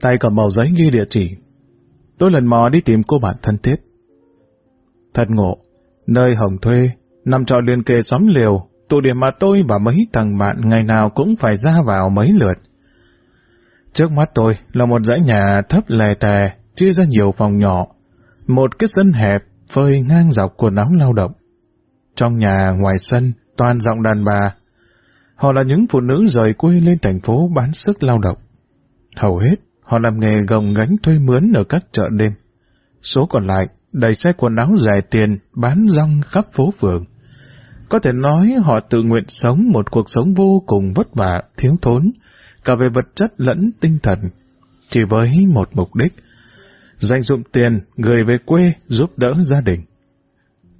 tay cầm màu giấy ghi địa chỉ. Tôi lần mò đi tìm cô bạn thân thiết. Thật ngộ, nơi Hồng thuê, nằm trọ liền kề xóm liều, tụ điểm mà tôi và mấy thằng bạn ngày nào cũng phải ra vào mấy lượt. Trước mắt tôi là một dãy nhà thấp lè tè, chia ra nhiều phòng nhỏ, một cái sân hẹp phơi ngang dọc quần áo lao động. Trong nhà ngoài sân, toàn giọng đàn bà. Họ là những phụ nữ rời quê lên thành phố bán sức lao động. Hầu hết, họ làm nghề gồng gánh thuê mướn ở các chợ đêm. Số còn lại, đầy xe quần áo dài tiền, bán rong khắp phố phường. Có thể nói họ tự nguyện sống một cuộc sống vô cùng vất vả, thiếu thốn, cả về vật chất lẫn tinh thần, chỉ với một mục đích, dành dụng tiền gửi về quê giúp đỡ gia đình.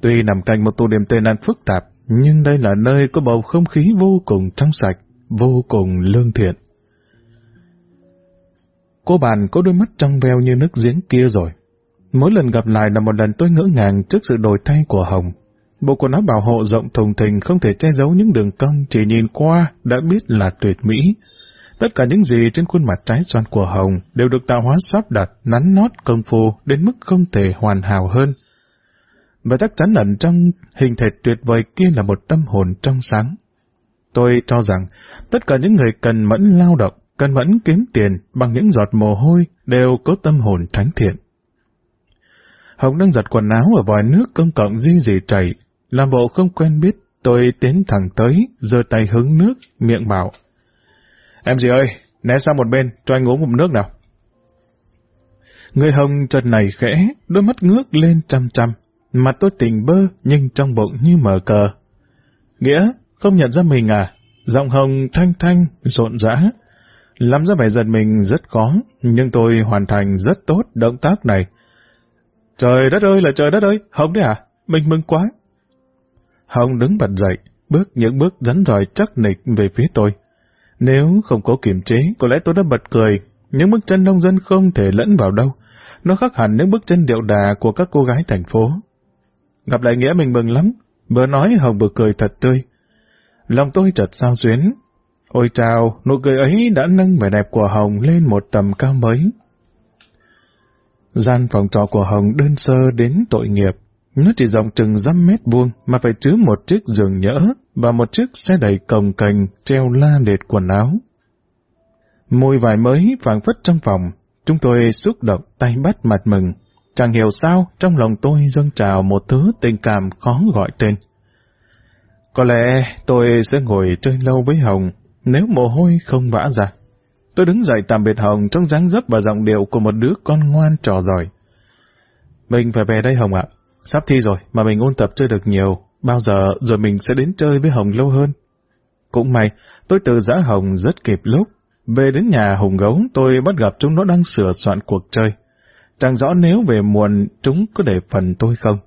Tuy nằm cạnh một tụ điểm tệ nạn phức tạp, nhưng đây là nơi có bầu không khí vô cùng trong sạch, vô cùng lương thiện. Cô bạn có đôi mắt trong veo như nước giếng kia rồi. Mỗi lần gặp lại là một lần tôi ngỡ ngàng trước sự đổi thay của Hồng. Bộ quần áo bảo hộ rộng thùng thình không thể che giấu những đường cong chỉ nhìn qua đã biết là tuyệt mỹ. Tất cả những gì trên khuôn mặt trái xoan của Hồng đều được tạo hóa sắp đặt, nắn nót công phu đến mức không thể hoàn hảo hơn. Và chắc chắn ẩn trong hình thể tuyệt vời kia là một tâm hồn trong sáng. Tôi cho rằng tất cả những người cần mẫn lao động, cần mẫn kiếm tiền bằng những giọt mồ hôi đều có tâm hồn thánh thiện. Hồng đang giặt quần áo ở vòi nước công cộng di dì chảy, làm bộ không quen biết, tôi tiến thẳng tới, giơ tay hứng nước, miệng bảo. Em gì ơi, né sang một bên, cho anh uống một nước nào. Người hồng trần này khẽ, đôi mắt ngước lên chăm chăm, mặt tôi tỉnh bơ nhưng trong bụng như mở cờ. Nghĩa, không nhận ra mình à? Giọng hồng thanh thanh, rộn rã lắm ra vẻ giật mình rất khó, nhưng tôi hoàn thành rất tốt động tác này. Trời đất ơi là trời đất ơi, Hồng đấy à? Mình mừng quá. Hồng đứng bật dậy, bước những bước rắn rỏi chắc nịch về phía tôi. Nếu không có kiềm chế, có lẽ tôi đã bật cười, những bước chân nông dân không thể lẫn vào đâu. Nó khác hẳn những bước chân điệu đà của các cô gái thành phố. Gặp lại Nghĩa mình mừng lắm, vừa nói Hồng vừa cười thật tươi. Lòng tôi chợt sao xuyến. Ôi chào, nụ cười ấy đã nâng vẻ đẹp của Hồng lên một tầm cao mới. Gian phòng trọ của Hồng đơn sơ đến tội nghiệp. Nó chỉ rộng chừng dăm mét vuông mà phải chứa một chiếc giường nhỡ và một chiếc xe đẩy cồng cành treo la liệt quần áo. Môi vải mới phảng phất trong phòng, chúng tôi xúc động tay bắt mặt mừng. Chẳng hiểu sao trong lòng tôi dâng trào một thứ tình cảm khó gọi tên. Có lẽ tôi sẽ ngồi chơi lâu với Hồng nếu mồ hôi không vã ra. Tôi đứng dậy tạm biệt Hồng trong dáng dấp và giọng điệu của một đứa con ngoan trò giỏi. Mình phải về đây Hồng ạ. Sắp thi rồi mà mình ôn tập chơi được nhiều. Bao giờ rồi mình sẽ đến chơi với Hồng lâu hơn. Cũng may, tôi từ giã Hồng rất kịp lúc. Về đến nhà Hùng Gấu, tôi bắt gặp chúng nó đang sửa soạn cuộc chơi. Chẳng rõ nếu về muộn, chúng có để phần tôi không.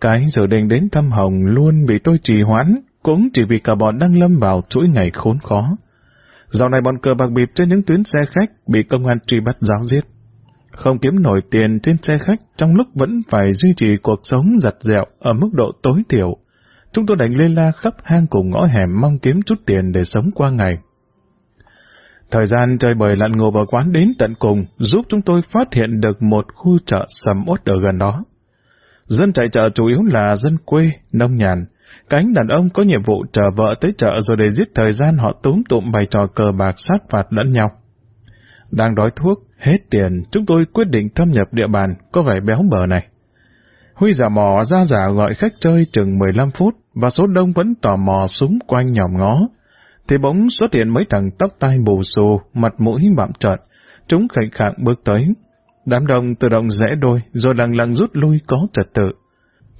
Cái dự định đến thăm Hồng luôn bị tôi trì hoãn, cũng chỉ vì cả bọn đang lâm vào chuỗi ngày khốn khó. Dạo này bọn cờ bạc bịp trên những tuyến xe khách bị công an truy bắt giáo giết. Không kiếm nổi tiền trên xe khách trong lúc vẫn phải duy trì cuộc sống giặt dẹo ở mức độ tối thiểu. Chúng tôi đành lê la khắp hang cùng ngõ hẻm mong kiếm chút tiền để sống qua ngày. Thời gian chơi bời lặn ngồi vào quán đến tận cùng giúp chúng tôi phát hiện được một khu chợ sầm uất ở gần đó. Dân chạy chợ chủ yếu là dân quê, nông nhàn, Cánh đàn ông có nhiệm vụ chờ vợ tới chợ rồi để giết thời gian họ túm tụm bày trò cờ bạc sát phạt lẫn nhau. Đang đói thuốc, hết tiền, chúng tôi quyết định thâm nhập địa bàn có vẻ béo bờ này. Huy giả mò ra giả gọi khách chơi chừng 15 phút và số đông vẫn tò mò súng quanh nhòm ngó. Thì bỗng xuất hiện mấy thằng tóc tai bù xù, mặt mũi bạm trợn. Chúng khảnh khạng bước tới. Đám đông tự động rẽ đôi rồi lặng lặng rút lui có trật tự.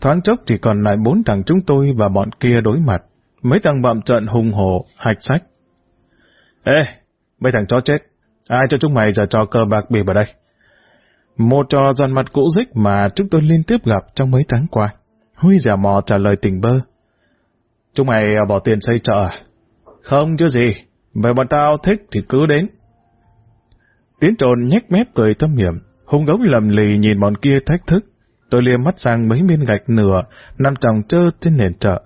Thoáng chốc chỉ còn lại bốn thằng chúng tôi và bọn kia đối mặt. Mấy thằng bậm trận hùng hổ, hạch sách. Ê, mấy thằng chó chết, ai cho chúng mày giờ cho cờ bạc bì ở đây? Một trò giàn mặt cũ dích mà chúng tôi liên tiếp gặp trong mấy tháng qua. Huy giả mò trả lời tình bơ. Chúng mày à, bỏ tiền xây chợ à? Không chứ gì, vậy bọn tao thích thì cứ đến. Tiến trồn nhếch mép cười thâm hiểm, hung gấu lầm lì nhìn bọn kia thách thức. Tôi liếc mắt sang mấy viên gạch nửa, nằm tròng trơ trên nền chợ.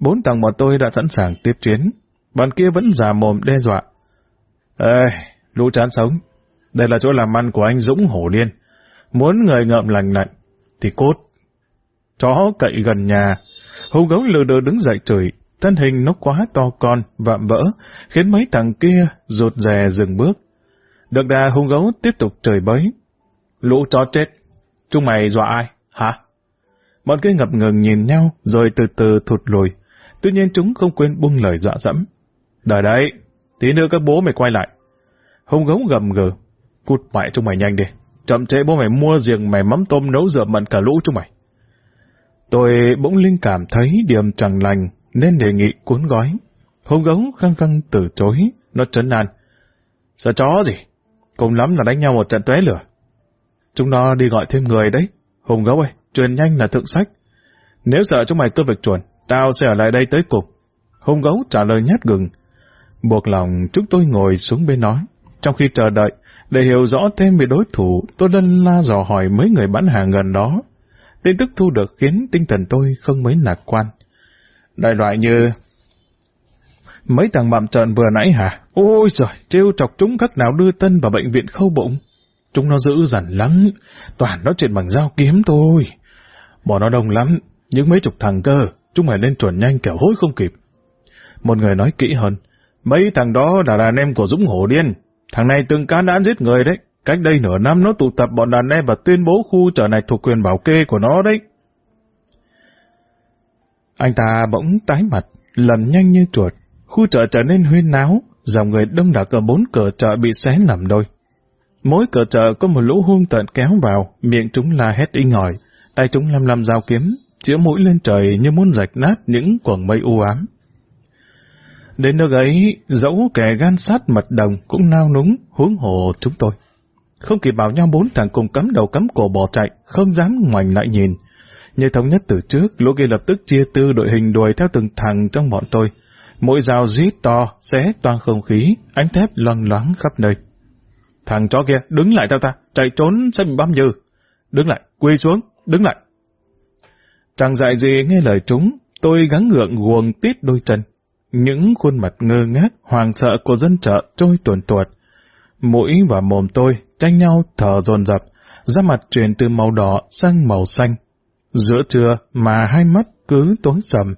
Bốn tầng bọn tôi đã sẵn sàng tiếp chuyến Bọn kia vẫn giả mồm đe dọa. Ê, lũ chán sống. Đây là chỗ làm ăn của anh Dũng Hổ Liên. Muốn người ngợm lành lạnh, thì cốt. Chó cậy gần nhà. Hùng gấu lừa đờ đứng dậy chửi, thân hình nó quá to con, vạm vỡ, khiến mấy thằng kia rụt rè dừng bước. Được đà hung gấu tiếp tục trời bới. Lũ chó chết. Chúng mày dọa ai? Hả? Bọn kia ngập ngừng nhìn nhau, rồi từ từ thụt lùi. Tuy nhiên chúng không quên buông lời dọa dẫm. Đợi đấy, tí nữa các bố mày quay lại. Hùng gấu gầm gừ. Cút mẹ chúng mày nhanh đi. Chậm trễ bố mày mua giềng mày mắm tôm nấu rượu mặn cả lũ chúng mày. Tôi bỗng linh cảm thấy điểm chẳng lành, nên đề nghị cuốn gói. Hùng gấu khăng khăng từ chối, nó trấn an. Sợ chó gì? Cùng lắm là đánh nhau một trận tuế lửa. Chúng nó đi gọi thêm người đấy. Hùng gấu ơi, truyền nhanh là thượng sách. Nếu sợ chúng mày cơ việc chuẩn, tao sẽ ở lại đây tới cục. Hùng gấu trả lời nhát gừng. Buộc lòng chúng tôi ngồi xuống bên nói. Trong khi chờ đợi, để hiểu rõ thêm về đối thủ, tôi đơn la dò hỏi mấy người bán hàng gần đó. Tin tức thu được khiến tinh thần tôi không mấy lạc quan. Đại loại như... Mấy thằng bạm trợn vừa nãy hả? Ôi trời, trêu chọc chúng các nào đưa tân vào bệnh viện khâu bụng. Chúng nó dữ dằn lắm, toàn nói chuyện bằng dao kiếm thôi. bọn nó đông lắm, những mấy chục thằng cơ, chúng mày lên chuẩn nhanh kẻo hối không kịp. Một người nói kỹ hơn, mấy thằng đó là đàn em của Dũng Hổ Điên, thằng này từng cá đã giết người đấy, cách đây nửa năm nó tụ tập bọn đàn em và tuyên bố khu chợ này thuộc quyền bảo kê của nó đấy. Anh ta bỗng tái mặt, lần nhanh như chuột, khu chợ trở nên huyên náo, dòng người đông đặc ở bốn cửa chợ bị xé làm đôi. Mỗi cửa chợ có một lũ hung tợn kéo vào, miệng chúng la hét inh ỏi, tay chúng lăm lăm dao kiếm, chĩa mũi lên trời như muốn rạch nát những quầng mây u ám. Đến nơi ấy, dẫu kẻ gan sát mật đồng cũng nao núng, huống hồ chúng tôi. Không kịp bảo nhau bốn thằng cùng cắm đầu cắm cổ bỏ chạy, không dám ngoảnh lại nhìn. Như thống nhất từ trước, lũ kia lập tức chia tư đội hình đuổi theo từng thằng trong bọn tôi. Mỗi dao rít to, xé toang không khí, ánh thép loang loáng khắp nơi. Thằng chó kia, đứng lại tao ta, chạy trốn sẽ bị băm dư. Đứng lại, quỳ xuống, đứng lại. Chẳng dạy gì nghe lời chúng, tôi gắng ngượng guồng tít đôi chân. Những khuôn mặt ngơ ngác, hoàng sợ của dân chợ trôi tuồn tuột. Mũi và mồm tôi tranh nhau thở dồn dập, da mặt chuyển từ màu đỏ sang màu xanh. Giữa trưa mà hai mắt cứ tối sầm,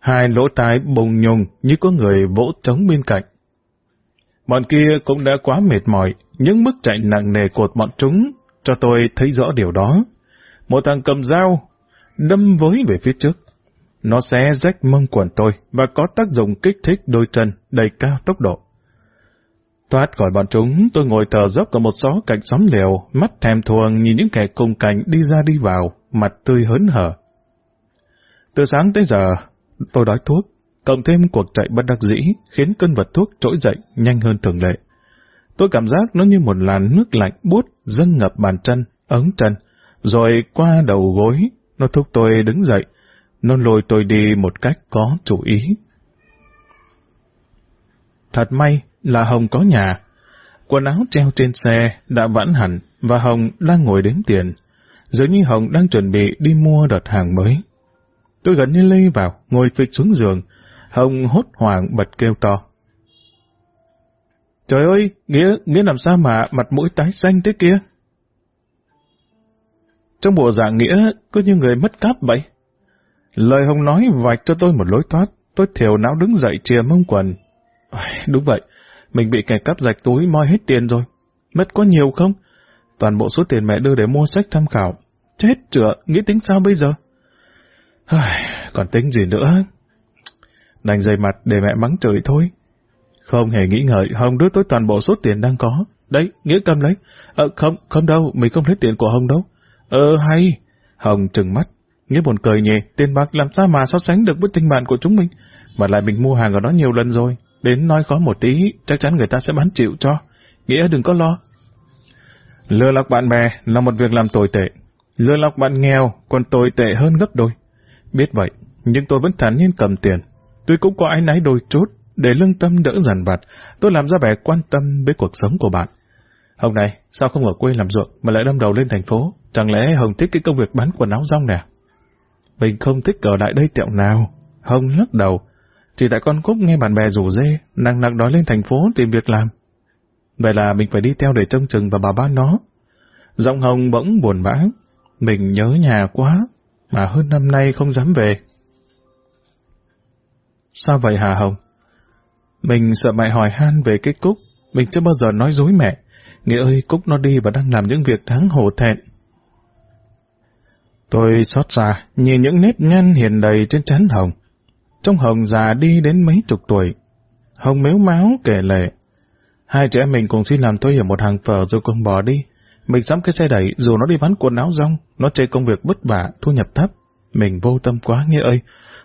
hai lỗ tai bùng nhùng như có người vỗ trống bên cạnh. Bọn kia cũng đã quá mệt mỏi, những bước chạy nặng nề của bọn chúng cho tôi thấy rõ điều đó. Một thằng cầm dao, đâm với về phía trước. Nó xé rách mông quần tôi và có tác dụng kích thích đôi chân đầy cao tốc độ. Thoát khỏi bọn chúng, tôi ngồi thờ dốc ở một xó cạnh xóm liều, mắt thèm thuồng nhìn những kẻ cùng cảnh đi ra đi vào, mặt tươi hớn hở. Từ sáng tới giờ, tôi đói thuốc, cộng thêm cuộc chạy bất đắc dĩ khiến cơn vật thuốc trỗi dậy nhanh hơn thường lệ. Tôi cảm giác nó như một làn nước lạnh buốt dâng ngập bàn chân, ống chân, rồi qua đầu gối, nó thúc tôi đứng dậy, nó lôi tôi đi một cách có chủ ý. Thật may là Hồng có nhà. Quần áo treo trên xe đã vãn hẳn và Hồng đang ngồi đếm tiền. Dường như Hồng đang chuẩn bị đi mua đợt hàng mới. Tôi gần như lây vào, ngồi phịch xuống giường. Hồng hốt hoảng bật kêu to. Trời ơi, Nghĩa, Nghĩa làm sao mà mặt mũi tái xanh thế kia? Trong bộ dạng Nghĩa, có như người mất cáp vậy. Lời Hồng nói vạch cho tôi một lối thoát, tôi thiểu não đứng dậy chìa mông quần. Đúng vậy, mình bị kẻ cắp rạch túi moi hết tiền rồi. Mất có nhiều không? Toàn bộ số tiền mẹ đưa để mua sách tham khảo. Chết chữa, nghĩ tính sao bây giờ? Còn tính gì nữa? Đành dày mặt để mẹ mắng trời thôi. Không hề nghĩ ngợi, Hồng đưa tôi toàn bộ số tiền đang có. Đấy, Nghĩa cầm lấy. Ờ, không, không đâu, mình không lấy tiền của Hồng đâu. Ờ, hay. Hồng trừng mắt. Nghĩa buồn cười nhỉ, tiền bạc làm sao mà so sánh được với tình bạn của chúng mình. Mà lại mình mua hàng ở đó nhiều lần rồi. Đến nói khó một tí, chắc chắn người ta sẽ bán chịu cho. Nghĩa đừng có lo. Lừa lọc bạn bè là một việc làm tồi tệ. Lừa lọc bạn nghèo còn tồi tệ hơn gấp đôi. Biết vậy, nhưng tôi vẫn thản nhiên cầm tiền. Tôi cũng có ái náy đôi chút, để lương tâm đỡ dằn vặt, tôi làm ra vẻ quan tâm với cuộc sống của bạn. Hồng này, sao không ở quê làm ruộng mà lại đâm đầu lên thành phố? Chẳng lẽ Hồng thích cái công việc bán quần áo rong nè? Mình không thích ở lại đây tẹo nào. Hồng lắc đầu. Chỉ tại con Cúc nghe bạn bè rủ dê, nặng nặng đói lên thành phố tìm việc làm. Vậy là mình phải đi theo để trông chừng và bảo ban nó. Giọng Hồng bỗng buồn bã. Mình nhớ nhà quá, mà hơn năm nay không dám về. Sao vậy Hà Hồng? Mình sợ mẹ hỏi han về cái Cúc, mình chưa bao giờ nói dối mẹ. Nghĩa ơi, Cúc nó đi và đang làm những việc đáng hổ thẹn. Tôi xót xa, nhìn những nếp nhăn hiền đầy trên trán Hồng. Trong Hồng già đi đến mấy chục tuổi. Hồng mếu máu kể lệ. Hai trẻ mình cùng xin làm thuê ở một hàng phở rồi cùng bỏ đi. Mình sắm cái xe đẩy dù nó đi bán quần áo rong, nó chơi công việc vất vả, thu nhập thấp. Mình vô tâm quá nghĩa ơi.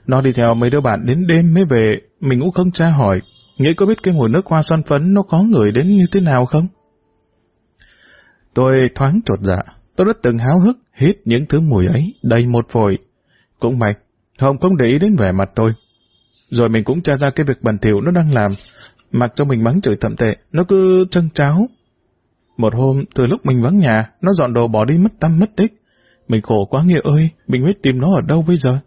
Nó đi theo mấy đứa bạn đến đêm mới về, mình cũng không tra hỏi. Nghĩ có biết cái mùi nước hoa son phấn nó có người đến như thế nào không? Tôi thoáng trột dạ, tôi rất từng háo hức hít những thứ mùi ấy đầy một phổi. Cũng may, Hồng không để ý đến vẻ mặt tôi. Rồi mình cũng tra ra cái việc bẩn thỉu nó đang làm, mặc cho mình mắng chửi thậm tệ, nó cứ trân cháo. Một hôm, từ lúc mình vắng nhà, nó dọn đồ bỏ đi mất tâm mất tích. Mình khổ quá nghĩa ơi, mình biết tìm nó ở đâu bây giờ.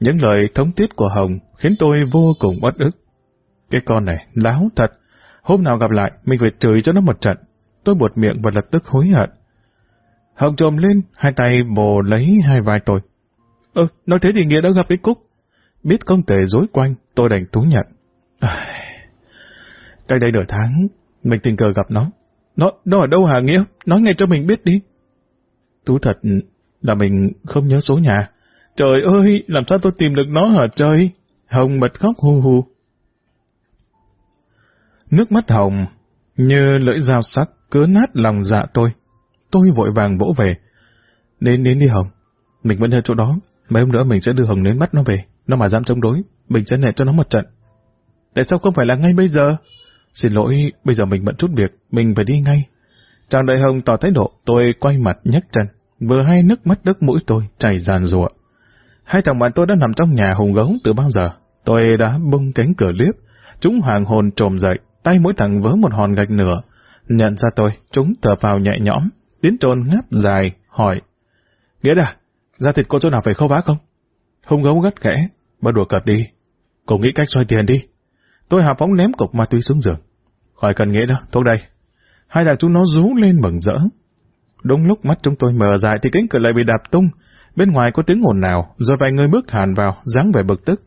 Những lời thống tiết của Hồng khiến tôi vô cùng bất ức. Cái con này, láo thật. Hôm nào gặp lại, mình phải chửi cho nó một trận. Tôi buột miệng và lập tức hối hận. Hồng trồm lên, hai tay bồ lấy hai vai tôi. Ơ, nói thế thì Nghĩa đã gặp cái Cúc. Biết công tề dối quanh, tôi đành thú nhận. À, cách đây nửa tháng, mình tình cờ gặp nó. Nó, nó ở đâu hả Nghĩa? Nói ngay cho mình biết đi. Tú thật là mình không nhớ số nhà. Trời ơi, làm sao tôi tìm được nó hả trời? Hồng bật khóc hù hù. Nước mắt Hồng như lưỡi dao sắc cứa nát lòng dạ tôi. Tôi vội vàng vỗ về. Đến đến đi Hồng. Mình vẫn ở chỗ đó. Mấy hôm nữa mình sẽ đưa Hồng đến bắt nó về. Nó mà dám chống đối, mình sẽ nẹt cho nó một trận. Tại sao không phải là ngay bây giờ? Xin lỗi, bây giờ mình bận chút việc, mình phải đi ngay. Chàng đại Hồng tỏ thái độ, tôi quay mặt nhấc chân. Vừa hai nước mắt đứt mũi tôi chảy ràn rụa. Hai thằng bạn tôi đã nằm trong nhà hùng gấu từ bao giờ. Tôi đã bung cánh cửa liếp. Chúng hoàng hồn trồm dậy, tay mỗi thằng vớ một hòn gạch nửa. Nhận ra tôi, chúng thở vào nhẹ nhõm. Tiến trôn ngáp dài, hỏi. Nghĩa đà, ra thịt có chỗ nào phải khâu vá không? Hùng gấu gắt khẽ, bắt đùa cợt đi. Cậu nghĩ cách xoay tiền đi. Tôi hào phóng ném cục ma túy xuống giường. Khỏi cần nghĩa đâu, thuốc đây. Hai thằng chúng nó rú lên mừng rỡ. Đúng lúc mắt chúng tôi mở dài thì cánh cửa lại bị đạp tung. Bên ngoài có tiếng ồn nào, rồi vài người bước hàn vào, dáng vẻ bực tức.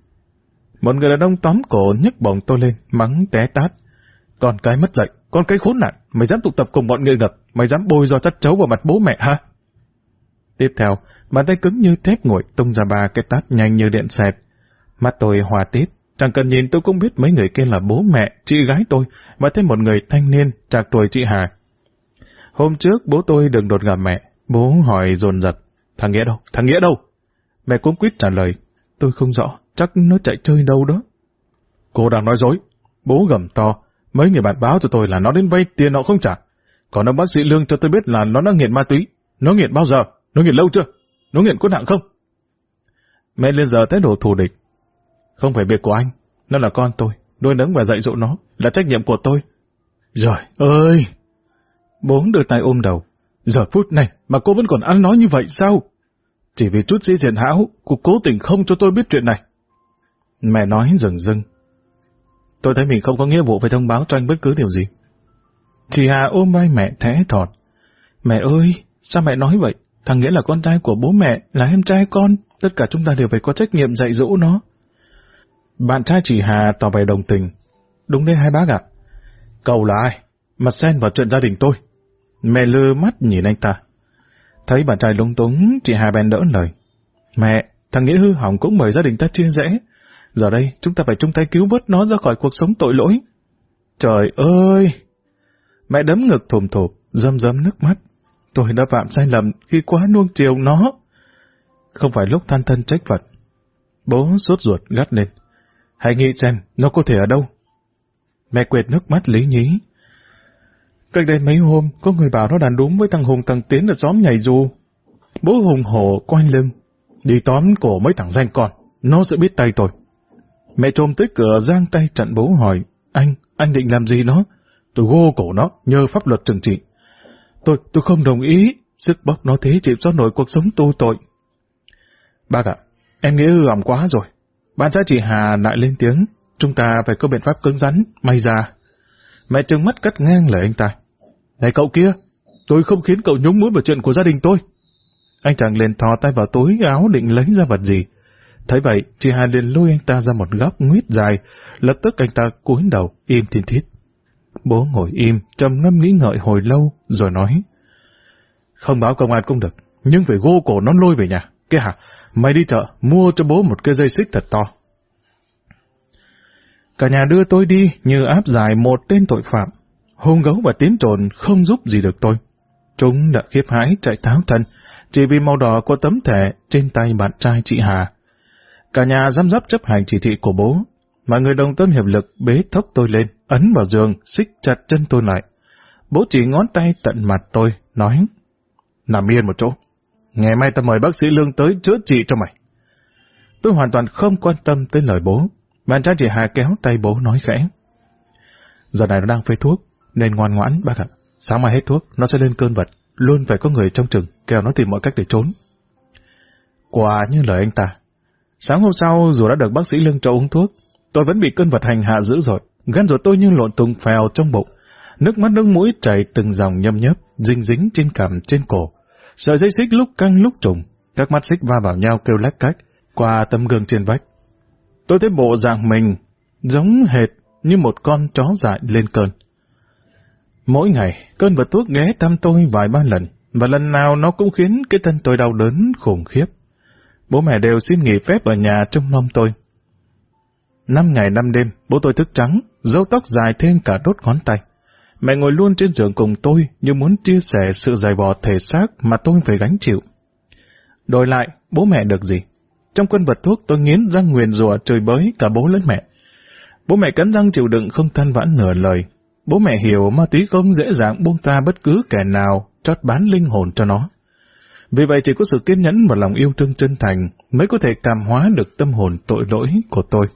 Một người đàn ông tóm cổ nhấc bổng tôi lên, mắng té tát. Con cái mất dạy, con cái khốn nạn, mày dám tụ tập cùng bọn người ngập, mày dám bôi do chất chấu vào mặt bố mẹ ha? Tiếp theo, bàn tay cứng như thép nguội tung ra ba cái tát nhanh như điện xẹt. Mắt tôi hòa tít, chẳng cần nhìn tôi cũng biết mấy người kia là bố mẹ, chị gái tôi, và thêm một người thanh niên, trạc tuổi chị Hà. Hôm trước bố tôi đừng đột gặp mẹ, bố hỏi dồn dập thằng Nghĩa đâu, thằng Nghĩa đâu? Mẹ cũng quyết trả lời, tôi không rõ, chắc nó chạy chơi đâu đó. Cô đang nói dối, bố gầm to, mấy người bạn báo cho tôi là nó đến vay tiền họ không trả. Còn ông bác sĩ Lương cho tôi biết là nó đã nghiện ma túy. Nó nghiện bao giờ? Nó nghiện lâu chưa? Nó nghiện có nặng không? Mẹ lên giờ thái độ thù địch. Không phải việc của anh, nó là con tôi, nuôi nấng và dạy dỗ nó, là trách nhiệm của tôi. Rồi ơi! Bố đưa tay ôm đầu. Giờ phút này mà cô vẫn còn ăn nói như vậy sao? Chỉ vì chút sĩ diện hão, cô cố tình không cho tôi biết chuyện này. Mẹ nói rừng rưng. Tôi thấy mình không có nghĩa vụ phải thông báo cho anh bất cứ điều gì. Chị Hà ôm vai mẹ thẽ thọt. Mẹ ơi, sao mẹ nói vậy? Thằng Nghĩa là con trai của bố mẹ, là em trai con, tất cả chúng ta đều phải có trách nhiệm dạy dỗ nó. Bạn trai chị Hà tỏ vẻ đồng tình. Đúng đấy hai bác ạ. Cậu là ai? Mặt xen vào chuyện gia đình tôi. Mẹ lơ mắt nhìn anh ta. Thấy bạn trai lung túng, chị Hà bèn đỡ lời. Mẹ, thằng Nghĩa hư hỏng cũng mời gia đình ta chia rẽ. Giờ đây, chúng ta phải chung tay cứu vớt nó ra khỏi cuộc sống tội lỗi. Trời ơi! Mẹ đấm ngực thùm thụp, dâm dâm nước mắt. Tôi đã phạm sai lầm khi quá nuông chiều nó. Không phải lúc than thân trách Phật. Bố sốt ruột gắt lên. Hãy nghĩ xem nó có thể ở đâu. Mẹ quệt nước mắt lý nhí. Cách đây mấy hôm, có người bảo nó đàn đúng với thằng Hùng thằng Tiến ở xóm nhảy dù. Bố Hùng hổ quanh lưng. Đi tóm cổ mấy thằng danh con, nó sẽ biết tay tôi. Mẹ trôm tới cửa giang tay chặn bố hỏi, anh, anh định làm gì nó? Tôi gô cổ nó, nhờ pháp luật trừng trị. Tôi, tôi không đồng ý, sức bóc nó thế chịu cho nổi cuộc sống tu tội. Bác ạ, em nghĩ hư hỏng quá rồi. Bạn trai chị Hà lại lên tiếng, chúng ta phải có biện pháp cứng rắn, may ra. Mẹ trừng mắt cắt ngang lời anh ta. Này cậu kia, tôi không khiến cậu nhúng mũi vào chuyện của gia đình tôi. Anh chàng liền thò tay vào túi áo định lấy ra vật gì. Thấy vậy, chị Hà liền lôi anh ta ra một góc nguyết dài, lập tức anh ta cúi đầu, im thiên thiết. Bố ngồi im, trầm ngâm nghĩ ngợi hồi lâu, rồi nói. Không báo công an cũng được, nhưng phải gô cổ nó lôi về nhà. Kia hả, mày đi chợ, mua cho bố một cái dây xích thật to. Cả nhà đưa tôi đi như áp giải một tên tội phạm. Hung gấu và tiến trồn không giúp gì được tôi. Chúng đã khiếp hãi chạy tháo thân, chỉ vì màu đỏ của tấm thẻ trên tay bạn trai chị Hà. Cả nhà giám giáp chấp hành chỉ thị của bố. Mọi người đồng tâm hiệp lực bế thốc tôi lên, ấn vào giường, xích chặt chân tôi lại. Bố chỉ ngón tay tận mặt tôi, nói, nằm yên một chỗ. Ngày mai ta mời bác sĩ Lương tới chữa trị cho mày. Tôi hoàn toàn không quan tâm tới lời bố. Bạn trai chị Hà kéo tay bố nói khẽ. Giờ này nó đang phê thuốc, nên ngoan ngoãn bác ạ. Sáng mai hết thuốc, nó sẽ lên cơn vật. Luôn phải có người trong chừng, kêu nó tìm mọi cách để trốn. Quả như lời anh ta. Sáng hôm sau, dù đã được bác sĩ Lương cho uống thuốc, tôi vẫn bị cơn vật hành hạ dữ dội. Gan ruột tôi như lộn tùng phèo trong bụng. Nước mắt nước mũi chảy từng dòng nhâm nhấp, dính dính trên cằm trên cổ. Sợi dây xích lúc căng lúc trùng, các mắt xích va vào nhau kêu lách cách, qua tấm gương trên vách. Tôi thấy bộ dạng mình giống hệt như một con chó dại lên cơn. Mỗi ngày, cơn vật thuốc ghé thăm tôi vài ba lần, và lần nào nó cũng khiến cái thân tôi đau đớn khủng khiếp. Bố mẹ đều xin nghỉ phép ở nhà trông nom tôi. Năm ngày năm đêm, bố tôi thức trắng, râu tóc dài thêm cả đốt ngón tay. Mẹ ngồi luôn trên giường cùng tôi như muốn chia sẻ sự dài vò thể xác mà tôi phải gánh chịu. Đổi lại, bố mẹ được gì? Trong quân vật thuốc tôi nghiến răng nguyền rủa trời bới cả bố lẫn mẹ. Bố mẹ cắn răng chịu đựng không than vãn nửa lời. Bố mẹ hiểu ma túy không dễ dàng buông ta bất cứ kẻ nào chót bán linh hồn cho nó. Vì vậy chỉ có sự kiên nhẫn và lòng yêu thương chân thành mới có thể cảm hóa được tâm hồn tội lỗi của tôi.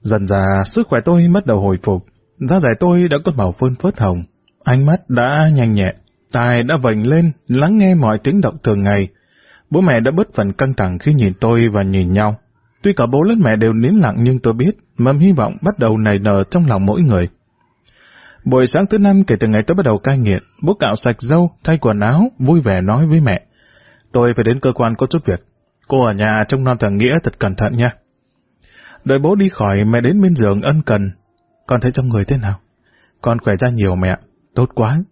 Dần dà, sức khỏe tôi bắt đầu hồi phục, da dẻ tôi đã có màu phơn phớt hồng, ánh mắt đã nhanh nhẹ, tai đã vành lên, lắng nghe mọi tiếng động thường ngày. Bố mẹ đã bớt phần căng thẳng khi nhìn tôi và nhìn nhau. Tuy cả bố lẫn mẹ đều nín lặng nhưng tôi biết mầm hy vọng bắt đầu nảy nở trong lòng mỗi người. Buổi sáng thứ năm kể từ ngày tôi bắt đầu cai nghiện, bố cạo sạch dâu, thay quần áo, vui vẻ nói với mẹ. Tôi phải đến cơ quan có chút việc. Cô ở nhà trông non thằng Nghĩa thật cẩn thận nha. Đợi bố đi khỏi, mẹ đến bên giường ân cần. Con thấy trong người thế nào? Con khỏe ra nhiều mẹ. Tốt quá.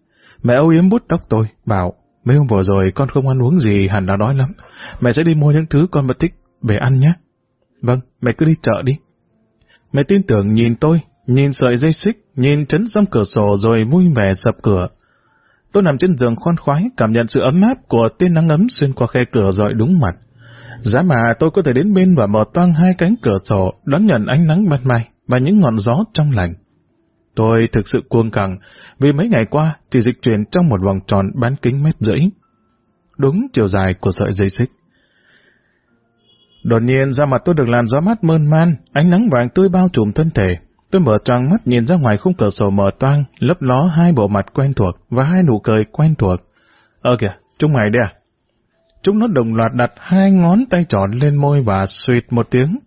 Mẹ âu yếm bút tóc tôi, bảo, mấy hôm vừa rồi con không ăn uống gì hẳn đã đói lắm. Mẹ sẽ đi mua những thứ con bất thích về ăn nhé. Vâng, mẹ cứ đi chợ đi. Mẹ tin tưởng nhìn tôi, nhìn sợi dây xích, nhìn chấn xong cửa sổ rồi vui vẻ sập cửa. Tôi nằm trên giường khoan khoái, cảm nhận sự ấm áp của tia nắng ấm xuyên qua khe cửa dọi đúng mặt. Giá mà tôi có thể đến bên và mở toang hai cánh cửa sổ, đón nhận ánh nắng ban mai và những ngọn gió trong lành. Tôi thực sự cuồng cẳng vì mấy ngày qua chỉ dịch chuyển trong một vòng tròn bán kính mét rưỡi. Đúng chiều dài của sợi dây xích. Đột nhiên ra mặt tôi được làn gió mát mơn man, ánh nắng vàng tươi bao trùm thân thể. Tôi mở tròn mắt nhìn ra ngoài khung cửa sổ mở toang, lấp ló hai bộ mặt quen thuộc và hai nụ cười quen thuộc. Ơ kìa, chúng mày đây à? Chúng nó đồng loạt đặt hai ngón tay tròn lên môi và suyệt một tiếng.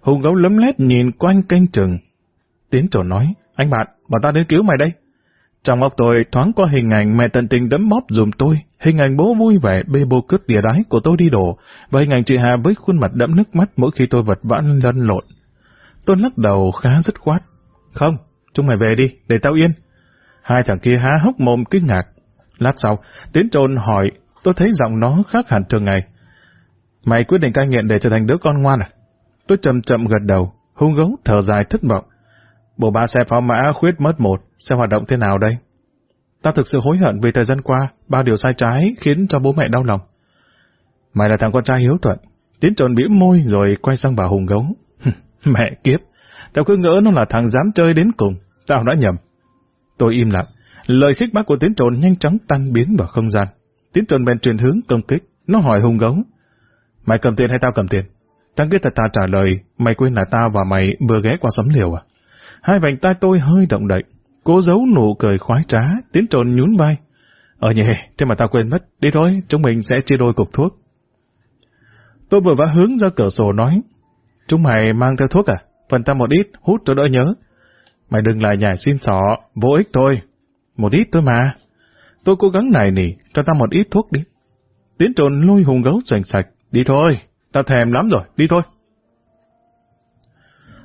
Hùng gấu lấm lét nhìn quanh kênh chừng. Tiến trổ nói, anh bạn, bọn ta đến cứu mày đây. Trong óc tôi thoáng qua hình ảnh mẹ tận tình đấm bóp dùm tôi, hình ảnh bố vui vẻ bê bô cướp đìa đáy của tôi đi đổ, và hình ảnh chị Hà với khuôn mặt đẫm nước mắt mỗi khi tôi vật vã lăn lộn. Tôi lắc đầu khá dứt khoát. Không, chúng mày về đi, để tao yên. Hai thằng kia há hốc mồm kinh ngạc. Lát sau, Tiến trồn hỏi, tôi thấy giọng nó khác hẳn thường ngày. Mày quyết định cai nghiện để trở thành đứa con ngoan à? Tôi chậm chậm gật đầu, hung gấu thở dài thất vọng. Bộ ba xe pháo mã khuyết mất một, sẽ hoạt động thế nào đây? Ta thực sự hối hận vì thời gian qua, bao điều sai trái khiến cho bố mẹ đau lòng. Mày là thằng con trai hiếu thuận. Tiến trồn bĩu môi rồi quay sang bà hùng gấu. mẹ kiếp, tao cứ ngỡ nó là thằng dám chơi đến cùng. Tao đã nhầm. Tôi im lặng. Lời khích bác của tiến trồn nhanh chóng tan biến vào không gian. Tiến trồn bèn truyền hướng công kích. Nó hỏi hung gấu. Mày cầm tiền hay tao cầm tiền? Thằng kia thật ta trả lời, mày quên là tao và mày vừa ghé qua sấm liều à? Hai vành tay tôi hơi động đậy. Cố giấu nụ cười khoái trá, tiến trồn nhún vai. Ờ nhỉ, thế mà tao quên mất. Đi thôi, chúng mình sẽ chia đôi cục thuốc. Tôi vừa vã hướng ra cửa sổ nói. Chúng mày mang theo thuốc à? Phần ta một ít, hút cho đỡ nhớ. Mày đừng lại nhảy xin sỏ, vô ích thôi. Một ít thôi mà. Tôi cố gắng này nỉ, cho ta một ít thuốc đi. Tiến trồn lôi hùng gấu sành sạch. Đi thôi, ta thèm lắm rồi, đi thôi.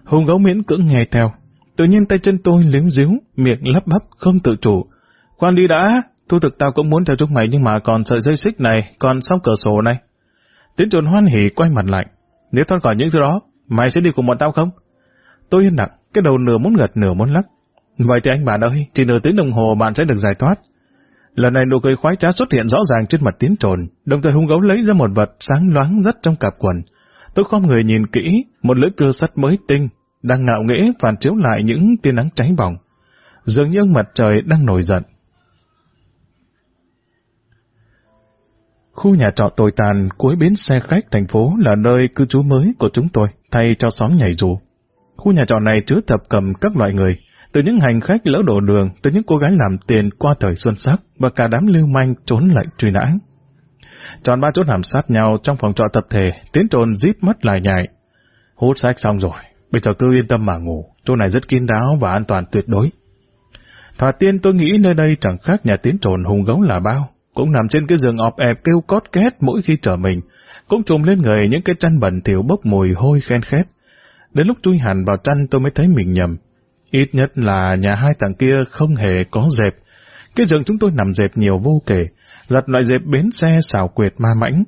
Hùng gấu miễn cưỡng nghe theo. Tự nhiên tay chân tôi liếm díu, miệng lắp bắp, không tự chủ. quan đi đã, thu thực tao cũng muốn theo chúng mày nhưng mà còn sợi dây xích này, còn sóng cửa sổ này. Tiến trồn hoan hỉ quay mặt lại. Nếu thoát khỏi những thứ đó, mày sẽ đi cùng bọn tao không? Tôi yên lặng, cái đầu nửa muốn gật nửa muốn lắc. Vậy thì anh bạn ơi, chỉ nửa tiếng đồng hồ bạn sẽ được giải thoát. Lần này nụ cười khoái trá xuất hiện rõ ràng trên mặt tiến trồn, đồng thời hung gấu lấy ra một vật sáng loáng rất trong cặp quần. Tôi khom người nhìn kỹ, một lưỡi cưa sắt mới tinh, đang ngạo nghễ phản chiếu lại những tia nắng cháy bỏng. Dường như mặt trời đang nổi giận. Khu nhà trọ tồi tàn cuối bến xe khách thành phố là nơi cư trú mới của chúng tôi, thay cho xóm nhảy dù. Khu nhà trọ này chứa thập cầm các loại người, từ những hành khách lỡ đổ đường, từ những cô gái làm tiền qua thời xuân sắc và cả đám lưu manh trốn lệnh truy nã. Tròn ba chỗ nằm sát nhau trong phòng trọ tập thể, tiến trồn díp mắt lại nhảy. Hút sách xong rồi, bây giờ cứ yên tâm mà ngủ, chỗ này rất kín đáo và an toàn tuyệt đối. Thoạt tiên tôi nghĩ nơi đây chẳng khác nhà tiến trồn hùng gấu là bao, cũng nằm trên cái giường ọp ẹp kêu cót két mỗi khi trở mình, cũng trùm lên người những cái chăn bẩn thiểu bốc mùi hôi khen khét. Đến lúc chui hẳn vào chăn tôi mới thấy mình nhầm. Ít nhất là nhà hai thằng kia không hề có dẹp. Cái giường chúng tôi nằm dẹp nhiều vô kể, giặt loại dẹp bến xe xào quyệt ma mãnh.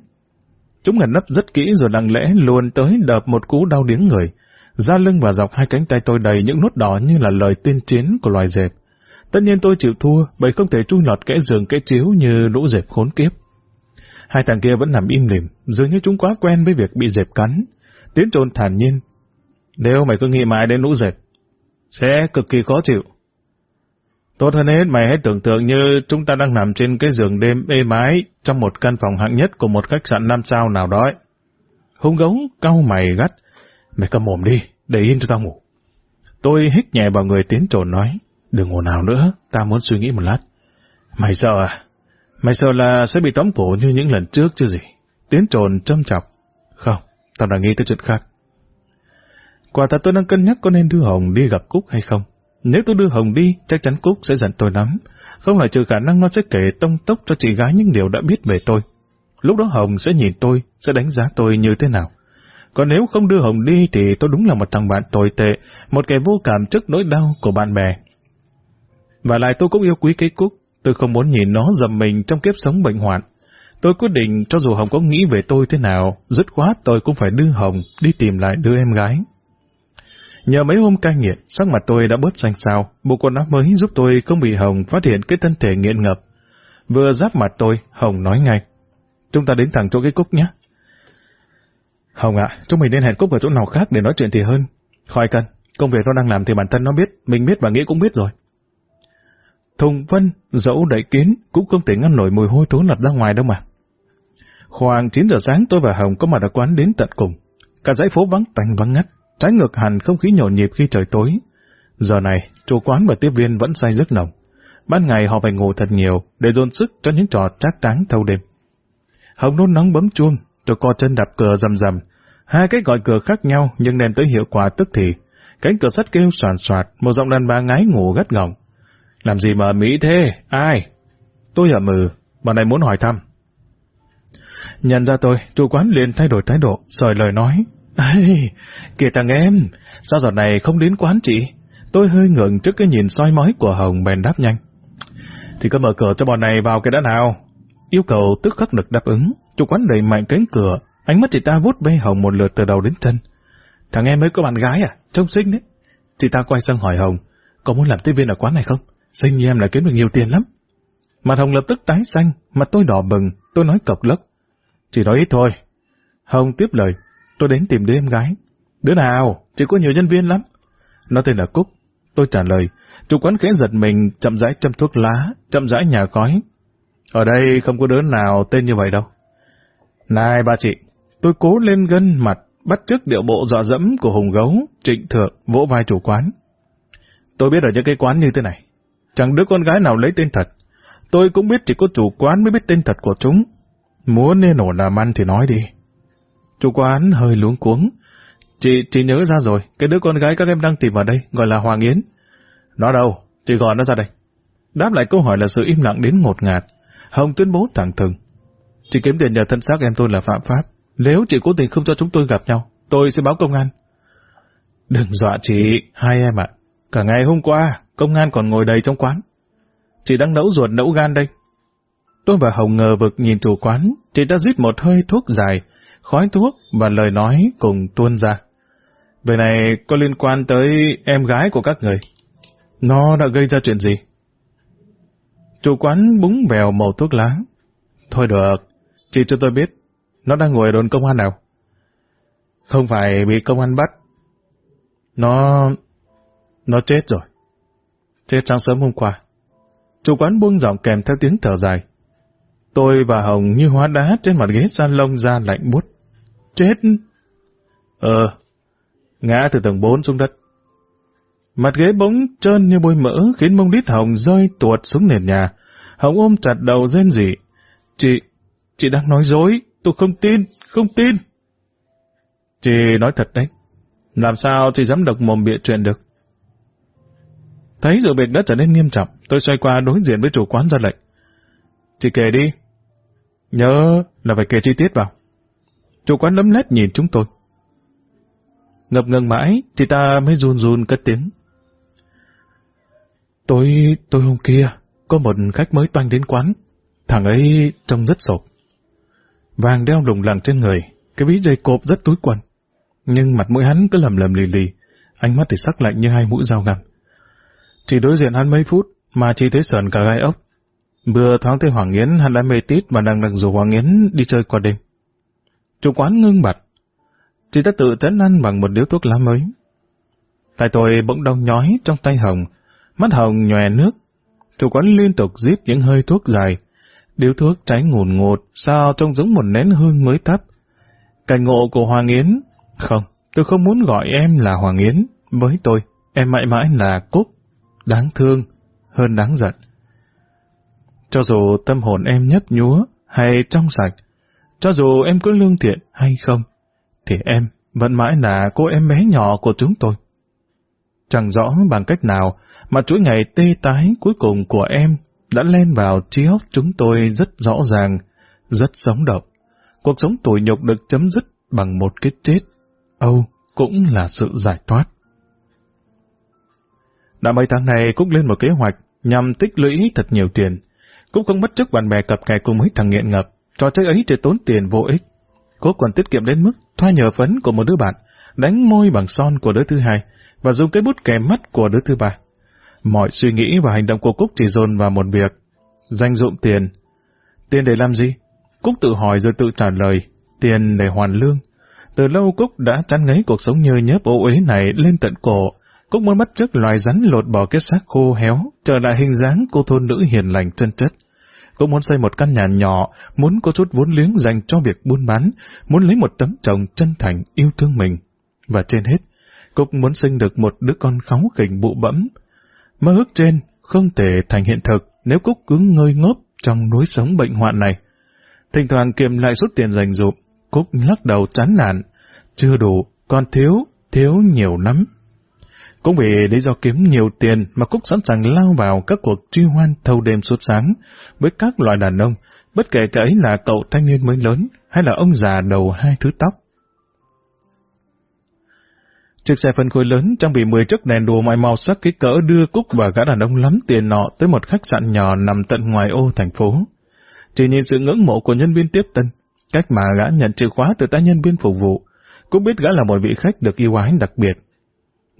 Chúng ngẩn nấp rất kỹ rồi lặng lẽ luôn tới đập một cú đau điếng người. Da lưng và dọc hai cánh tay tôi đầy những nốt đỏ như là lời tuyên chiến của loài dẹp. Tất nhiên tôi chịu thua bởi không thể chui lọt kẽ giường kẽ chiếu như lũ dẹp khốn kiếp. Hai thằng kia vẫn nằm im lìm, dường như chúng quá quen với việc bị dẹp cắn. Tiến trồn thản nhiên. Nếu mày cứ nghĩ mãi đến lũ dệt sẽ cực kỳ khó chịu. Tốt hơn hết mày hãy tưởng tượng như chúng ta đang nằm trên cái giường đêm êm ái trong một căn phòng hạng nhất của một khách sạn năm sao nào đó. Hung gấu cau mày gắt. Mày cầm mồm đi, để yên cho tao ngủ. Tôi hít nhẹ vào người tiến trồn nói. Đừng ồn nào nữa, ta muốn suy nghĩ một lát. Mày sợ à? Mày sợ là sẽ bị tóm cổ như những lần trước chứ gì? Tiến trồn châm chọc. Không, tao đang nghĩ tới chuyện khác. Quả thật tôi đang cân nhắc có nên đưa Hồng đi gặp Cúc hay không. Nếu tôi đưa Hồng đi, chắc chắn Cúc sẽ giận tôi lắm. Không loại trừ khả năng nó sẽ kể tông tốc cho chị gái những điều đã biết về tôi. Lúc đó Hồng sẽ nhìn tôi, sẽ đánh giá tôi như thế nào. Còn nếu không đưa Hồng đi thì tôi đúng là một thằng bạn tồi tệ, một kẻ vô cảm trước nỗi đau của bạn bè. Và lại tôi cũng yêu quý cái Cúc, tôi không muốn nhìn nó dầm mình trong kiếp sống bệnh hoạn. Tôi quyết định cho dù Hồng có nghĩ về tôi thế nào, dứt khoát tôi cũng phải đưa Hồng đi tìm lại đứa em gái. Nhờ mấy hôm cai nghiện, sắc mặt tôi đã bớt xanh xao, bộ quần áo mới giúp tôi không bị Hồng phát hiện cái thân thể nghiện ngập. Vừa giáp mặt tôi, Hồng nói ngay. Chúng ta đến thẳng chỗ cái Cúc nhé. Hồng ạ, chúng mình nên hẹn Cúc ở chỗ nào khác để nói chuyện thì hơn. Khỏi cần, công việc nó đang làm thì bản thân nó biết, mình biết và Nghĩa cũng biết rồi. Thùng Vân, dẫu đậy kiến, cũng không thể ngăn nổi mùi hôi thối nập ra ngoài đâu mà. Khoảng 9 giờ sáng tôi và Hồng có mặt ở quán đến tận cùng. Cả dãy phố vắng tanh vắng ngắt, trái ngược hẳn không khí nhộn nhịp khi trời tối. Giờ này, chủ quán và tiếp viên vẫn say giấc nồng. Ban ngày họ phải ngủ thật nhiều để dồn sức cho những trò trác táng thâu đêm. Hồng nôn nóng bấm chuông, tôi co chân đạp cửa rầm rầm. Hai cái gọi cửa khác nhau nhưng đem tới hiệu quả tức thì. Cánh cửa sắt kêu soàn soạt, một giọng đàn bà ngái ngủ gắt gỏng. Làm gì mà Mỹ thế? Ai? Tôi ở mừ, bà này muốn hỏi thăm. Nhận ra tôi, chủ quán liền thay đổi thái độ, sời lời nói. Ê, kìa thằng em, sao giờ này không đến quán chị? Tôi hơi ngượng trước cái nhìn soi mói của Hồng bèn đáp nhanh. Thì cứ mở cửa cho bọn này vào cái đã nào. Yêu cầu tức khắc được đáp ứng, chủ quán đẩy mạnh cánh cửa, ánh mắt chị ta vút bê Hồng một lượt từ đầu đến chân. Thằng em mới có bạn gái à? Trông xinh đấy. Chị ta quay sang hỏi Hồng, có muốn làm tiếp viên ở quán này không? xinh như em là kiếm được nhiều tiền lắm. Mặt Hồng lập tức tái xanh, mặt tôi đỏ bừng, tôi nói cộc lốc. Chỉ nói ít thôi. Hồng tiếp lời, tôi đến tìm đứa em gái. Đứa nào? Chỉ có nhiều nhân viên lắm. Nó tên là Cúc. Tôi trả lời, chủ quán khẽ giật mình, chậm rãi châm thuốc lá, chậm rãi nhà khói. Ở đây không có đứa nào tên như vậy đâu. Này ba chị, tôi cố lên gân mặt, bắt chước điệu bộ dọa dẫm của hùng gấu, trịnh thượng, vỗ vai chủ quán. Tôi biết ở những cái quán như thế này, Chẳng đứa con gái nào lấy tên thật. Tôi cũng biết chỉ có chủ quán mới biết tên thật của chúng. Muốn nên ổn làm ăn thì nói đi. Chủ quán hơi luống cuống. Chị, chị nhớ ra rồi, cái đứa con gái các em đang tìm ở đây, gọi là Hoàng Yến. Nó đâu? Chị gọi nó ra đây. Đáp lại câu hỏi là sự im lặng đến ngột ngạt. Hồng tuyên bố thẳng thừng. Chị kiếm tiền nhờ thân xác em tôi là phạm pháp. Nếu chị cố tình không cho chúng tôi gặp nhau, tôi sẽ báo công an. Đừng dọa chị, hai em ạ. Cả ngày hôm qua, công an còn ngồi đầy trong quán. Chị đang nấu ruột nấu gan đây. Tôi và Hồng ngờ vực nhìn chủ quán, chị đã rít một hơi thuốc dài, khói thuốc và lời nói cùng tuôn ra. Về này có liên quan tới em gái của các người. Nó đã gây ra chuyện gì? Chủ quán búng bèo màu thuốc lá. Thôi được, chỉ cho tôi biết, nó đang ngồi ở đồn công an nào? Không phải bị công an bắt. Nó... nó chết rồi. Chết sáng sớm hôm qua. Chủ quán buông giọng kèm theo tiếng thở dài. Tôi và Hồng như hóa đá trên mặt ghế salon ra lạnh buốt. Chết! Ờ, ngã từ tầng 4 xuống đất. Mặt ghế bóng trơn như bôi mỡ khiến mông đít Hồng rơi tuột xuống nền nhà. Hồng ôm chặt đầu rên rỉ. Chị, chị đang nói dối, tôi không tin, không tin. Chị nói thật đấy. Làm sao chị dám độc mồm bịa chuyện được? Thấy sự việc đã trở nên nghiêm trọng, tôi xoay qua đối diện với chủ quán ra lệnh. Chị kể đi. Nhớ là phải kể chi tiết vào. Chủ quán lấm lét nhìn chúng tôi. Ngập ngừng mãi, chị ta mới run run cất tiếng. Tôi, tôi hôm kia, có một khách mới toanh đến quán. Thằng ấy trông rất sộp. Vàng đeo lủng lẳng trên người, cái ví dây cộp rất túi quần. Nhưng mặt mũi hắn cứ lầm lầm lì lì, ánh mắt thì sắc lạnh như hai mũi dao găm. Chỉ đối diện hắn mấy phút mà chỉ thấy sờn cả gai ốc. Vừa thoáng thấy Hoàng Yến hắn đã mê tít và đang đằng rủ Hoàng Yến đi chơi qua đêm. Chủ quán ngưng bặt. Chị ta tự trấn ăn bằng một điếu thuốc lá mới. Tại tôi bỗng đau nhói trong tay Hồng, mắt Hồng nhòe nước. Chủ quán liên tục rít những hơi thuốc dài. Điếu thuốc cháy ngùn ngột, sao trông giống một nén hương mới thấp. Cảnh ngộ của Hoàng Yến? Không, tôi không muốn gọi em là Hoàng Yến. Với tôi, em mãi mãi là Cúc. Đáng thương, hơn đáng giận. Cho dù tâm hồn em nhấp nhúa hay trong sạch, cho dù em có lương thiện hay không, thì em vẫn mãi là cô em bé nhỏ của chúng tôi. Chẳng rõ bằng cách nào mà chuỗi ngày tê tái cuối cùng của em đã lên vào trí óc chúng tôi rất rõ ràng, rất sống động. Cuộc sống tủi nhục được chấm dứt bằng một cái chết. Âu cũng là sự giải thoát. Đã mấy tháng này Cúc lên một kế hoạch nhằm tích lũy thật nhiều tiền. Cúc không bất chấp bạn bè cặp kè cùng mấy thằng nghiện ngập, trò chơi ấy chỉ tốn tiền vô ích. Cô còn tiết kiệm đến mức thoa nhờ phấn của một đứa bạn, đánh môi bằng son của đứa thứ hai và dùng cái bút kèm mắt của đứa thứ ba. Mọi suy nghĩ và hành động của Cúc chỉ dồn vào một việc, danh dụng tiền. Tiền để làm gì? Cúc tự hỏi rồi tự trả lời, tiền để hoàn lương. Từ lâu Cúc đã chán ngấy cuộc sống nhơ nhớp ô uế này lên tận cổ, Cúc muốn bắt chước loài rắn lột bỏ cái xác khô héo, trở lại hình dáng cô thôn nữ hiền lành chân chất. Cúc muốn xây một căn nhà nhỏ, muốn có chút vốn liếng dành cho việc buôn bán, muốn lấy một tấm chồng chân thành yêu thương mình. Và trên hết, Cúc muốn sinh được một đứa con kháu khỉnh bụ bẫm. Mơ ước trên không thể thành hiện thực nếu Cúc cứ ngơi ngốc trong núi sống bệnh hoạn này. Thỉnh thoảng kiềm lại số tiền dành dụm, Cúc lắc đầu chán nản. Chưa đủ, còn thiếu, thiếu nhiều lắm. Cũng vì lý do kiếm nhiều tiền mà Cúc sẵn sàng lao vào các cuộc truy hoan thâu đêm suốt sáng với các loại đàn ông, bất kể cả ấy là cậu thanh niên mới lớn hay là ông già đầu hai thứ tóc. Chiếc xe phân khối lớn trang bị 10 chiếc đèn đùa mọi màu sắc kích cỡ đưa Cúc và gã đàn ông lắm tiền nọ tới một khách sạn nhỏ nằm tận ngoài ô thành phố. Chỉ nhìn sự ngưỡng mộ của nhân viên tiếp tân, cách mà gã nhận chìa khóa từ tay nhân viên phục vụ, cũng biết gã là một vị khách được yêu ái đặc biệt.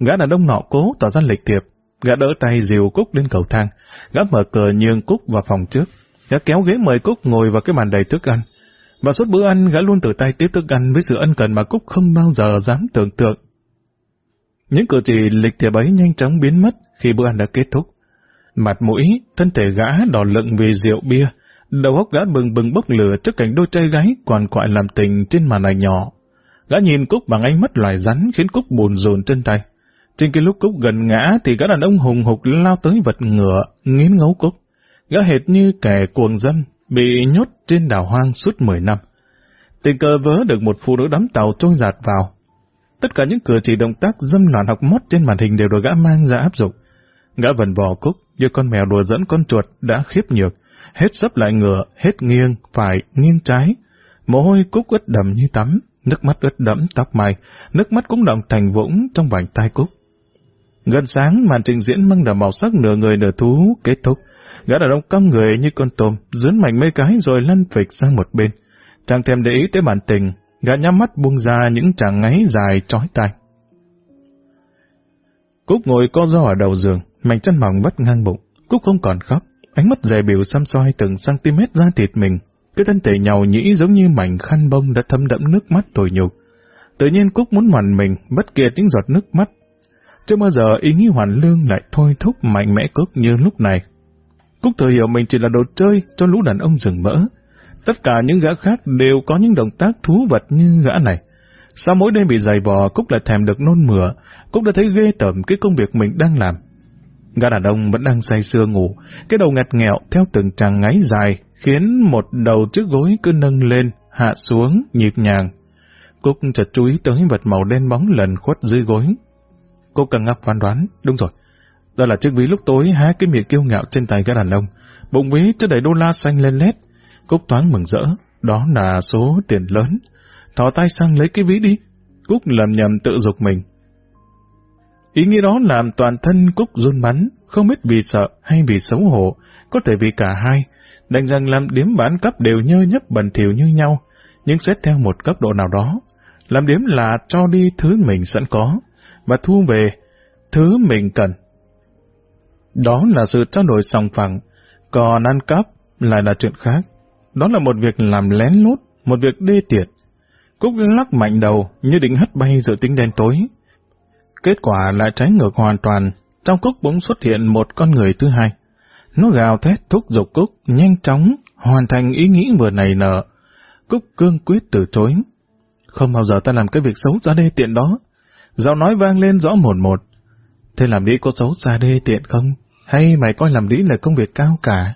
Gã đàn ông nọ cố tỏ ra lịch thiệp, gã đỡ tay dìu Cúc lên cầu thang, gã mở cửa nhường Cúc vào phòng trước, gã kéo ghế mời Cúc ngồi vào cái bàn đầy thức ăn. Và suốt bữa ăn gã luôn tự tay tiếp thức ăn với sự ân cần mà Cúc không bao giờ dám tưởng tượng. Những cử chỉ lịch thiệp ấy nhanh chóng biến mất khi bữa ăn đã kết thúc. Mặt mũi, thân thể gã đỏ lựng vì rượu bia, đầu óc gã bừng bừng bốc lửa trước cảnh đôi trai gái còn quại làm tình trên màn ảnh nhỏ. Gã nhìn Cúc bằng ánh mắt loài rắn khiến Cúc buồn rồn chân tay. Trên cái lúc Cúc gần ngã thì gã đàn ông hùng hục lao tới vật ngựa, nghiến ngấu Cúc. Gã hệt như kẻ cuồng dâm, bị nhốt trên đảo hoang suốt 10 năm. Tình cờ vớ được một phụ nữ đắm tàu trôi giạt vào. Tất cả những cử chỉ động tác dâm loạn học mót trên màn hình đều được gã mang ra áp dụng. Gã vần vò Cúc như con mèo đùa dẫn con chuột đã khiếp nhược, hết sấp lại ngựa, hết nghiêng, phải, nghiêng trái. Mồ hôi Cúc ướt đầm như tắm, nước mắt ướt đẫm tóc mai, nước mắt cũng động thành vũng trong vành tai Cúc. Gần sáng, màn trình diễn mang đậm màu sắc nửa người nửa thú kết thúc. Gã đàn ông cong người như con tôm, dướn mạnh mấy cái rồi lăn phịch sang một bên. Chẳng thèm để ý tới bản tình, gã nhắm mắt buông ra những tràng ngáy dài trói tai. Cúc ngồi co ro ở đầu giường, mảnh chân mỏng vắt ngang bụng. Cúc không còn khóc, ánh mắt dè biểu xăm soi từng cm da thịt mình. Cái thân thể nhàu nhĩ giống như mảnh khăn bông đã thấm đẫm nước mắt tồi nhục. Tự nhiên Cúc muốn hoàn mình, bất kiệt những giọt nước mắt. Chưa bao giờ ý nghĩ hoàn lương lại thôi thúc mạnh mẽ Cúc như lúc này. Cúc thừa hiểu mình chỉ là đồ chơi cho lũ đàn ông rừng mỡ. Tất cả những gã khác đều có những động tác thú vật như gã này. Sao mỗi đêm bị giày vò, Cúc lại thèm được nôn mửa, Cúc đã thấy ghê tởm cái công việc mình đang làm. Gã đàn ông vẫn đang say sưa ngủ, cái đầu ngặt nghẹo theo từng tràng ngáy dài, khiến một đầu chiếc gối cứ nâng lên, hạ xuống, nhịp nhàng. Cúc chợt chú ý tới vật màu đen bóng lần khuất dưới gối. Cô cần ngập phán đoán, đúng rồi, đó là chiếc ví lúc tối há cái miệng kiêu ngạo trên tay gã đàn ông. Bụng ví chứa đầy đô la xanh lên lét. Cúc thoáng mừng rỡ, đó là số tiền lớn. Thỏ tay sang lấy cái ví đi. Cúc lầm nhầm tự dục mình. Ý nghĩ đó làm toàn thân Cúc run bắn, không biết vì sợ hay vì xấu hổ, có thể vì cả hai. Đành rằng làm điếm bán cấp đều nhơ nhấp bẩn thỉu như nhau, nhưng xét theo một cấp độ nào đó. Làm điếm là cho đi thứ mình sẵn có, và thu về thứ mình cần. Đó là sự trao đổi sòng phẳng, còn ăn cắp lại là chuyện khác. Đó là một việc làm lén lút, một việc đê tiệt. Cúc lắc mạnh đầu như định hất bay dự tính đen tối. Kết quả lại trái ngược hoàn toàn, trong Cúc bỗng xuất hiện một con người thứ hai. Nó gào thét thúc giục Cúc nhanh chóng hoàn thành ý nghĩ vừa này nở. Cúc cương quyết từ chối. Không bao giờ ta làm cái việc xấu ra đê tiện đó. Giọng nói vang lên rõ một một. Thế làm đĩ có xấu xa đê tiện không? Hay mày coi làm đĩ là công việc cao cả?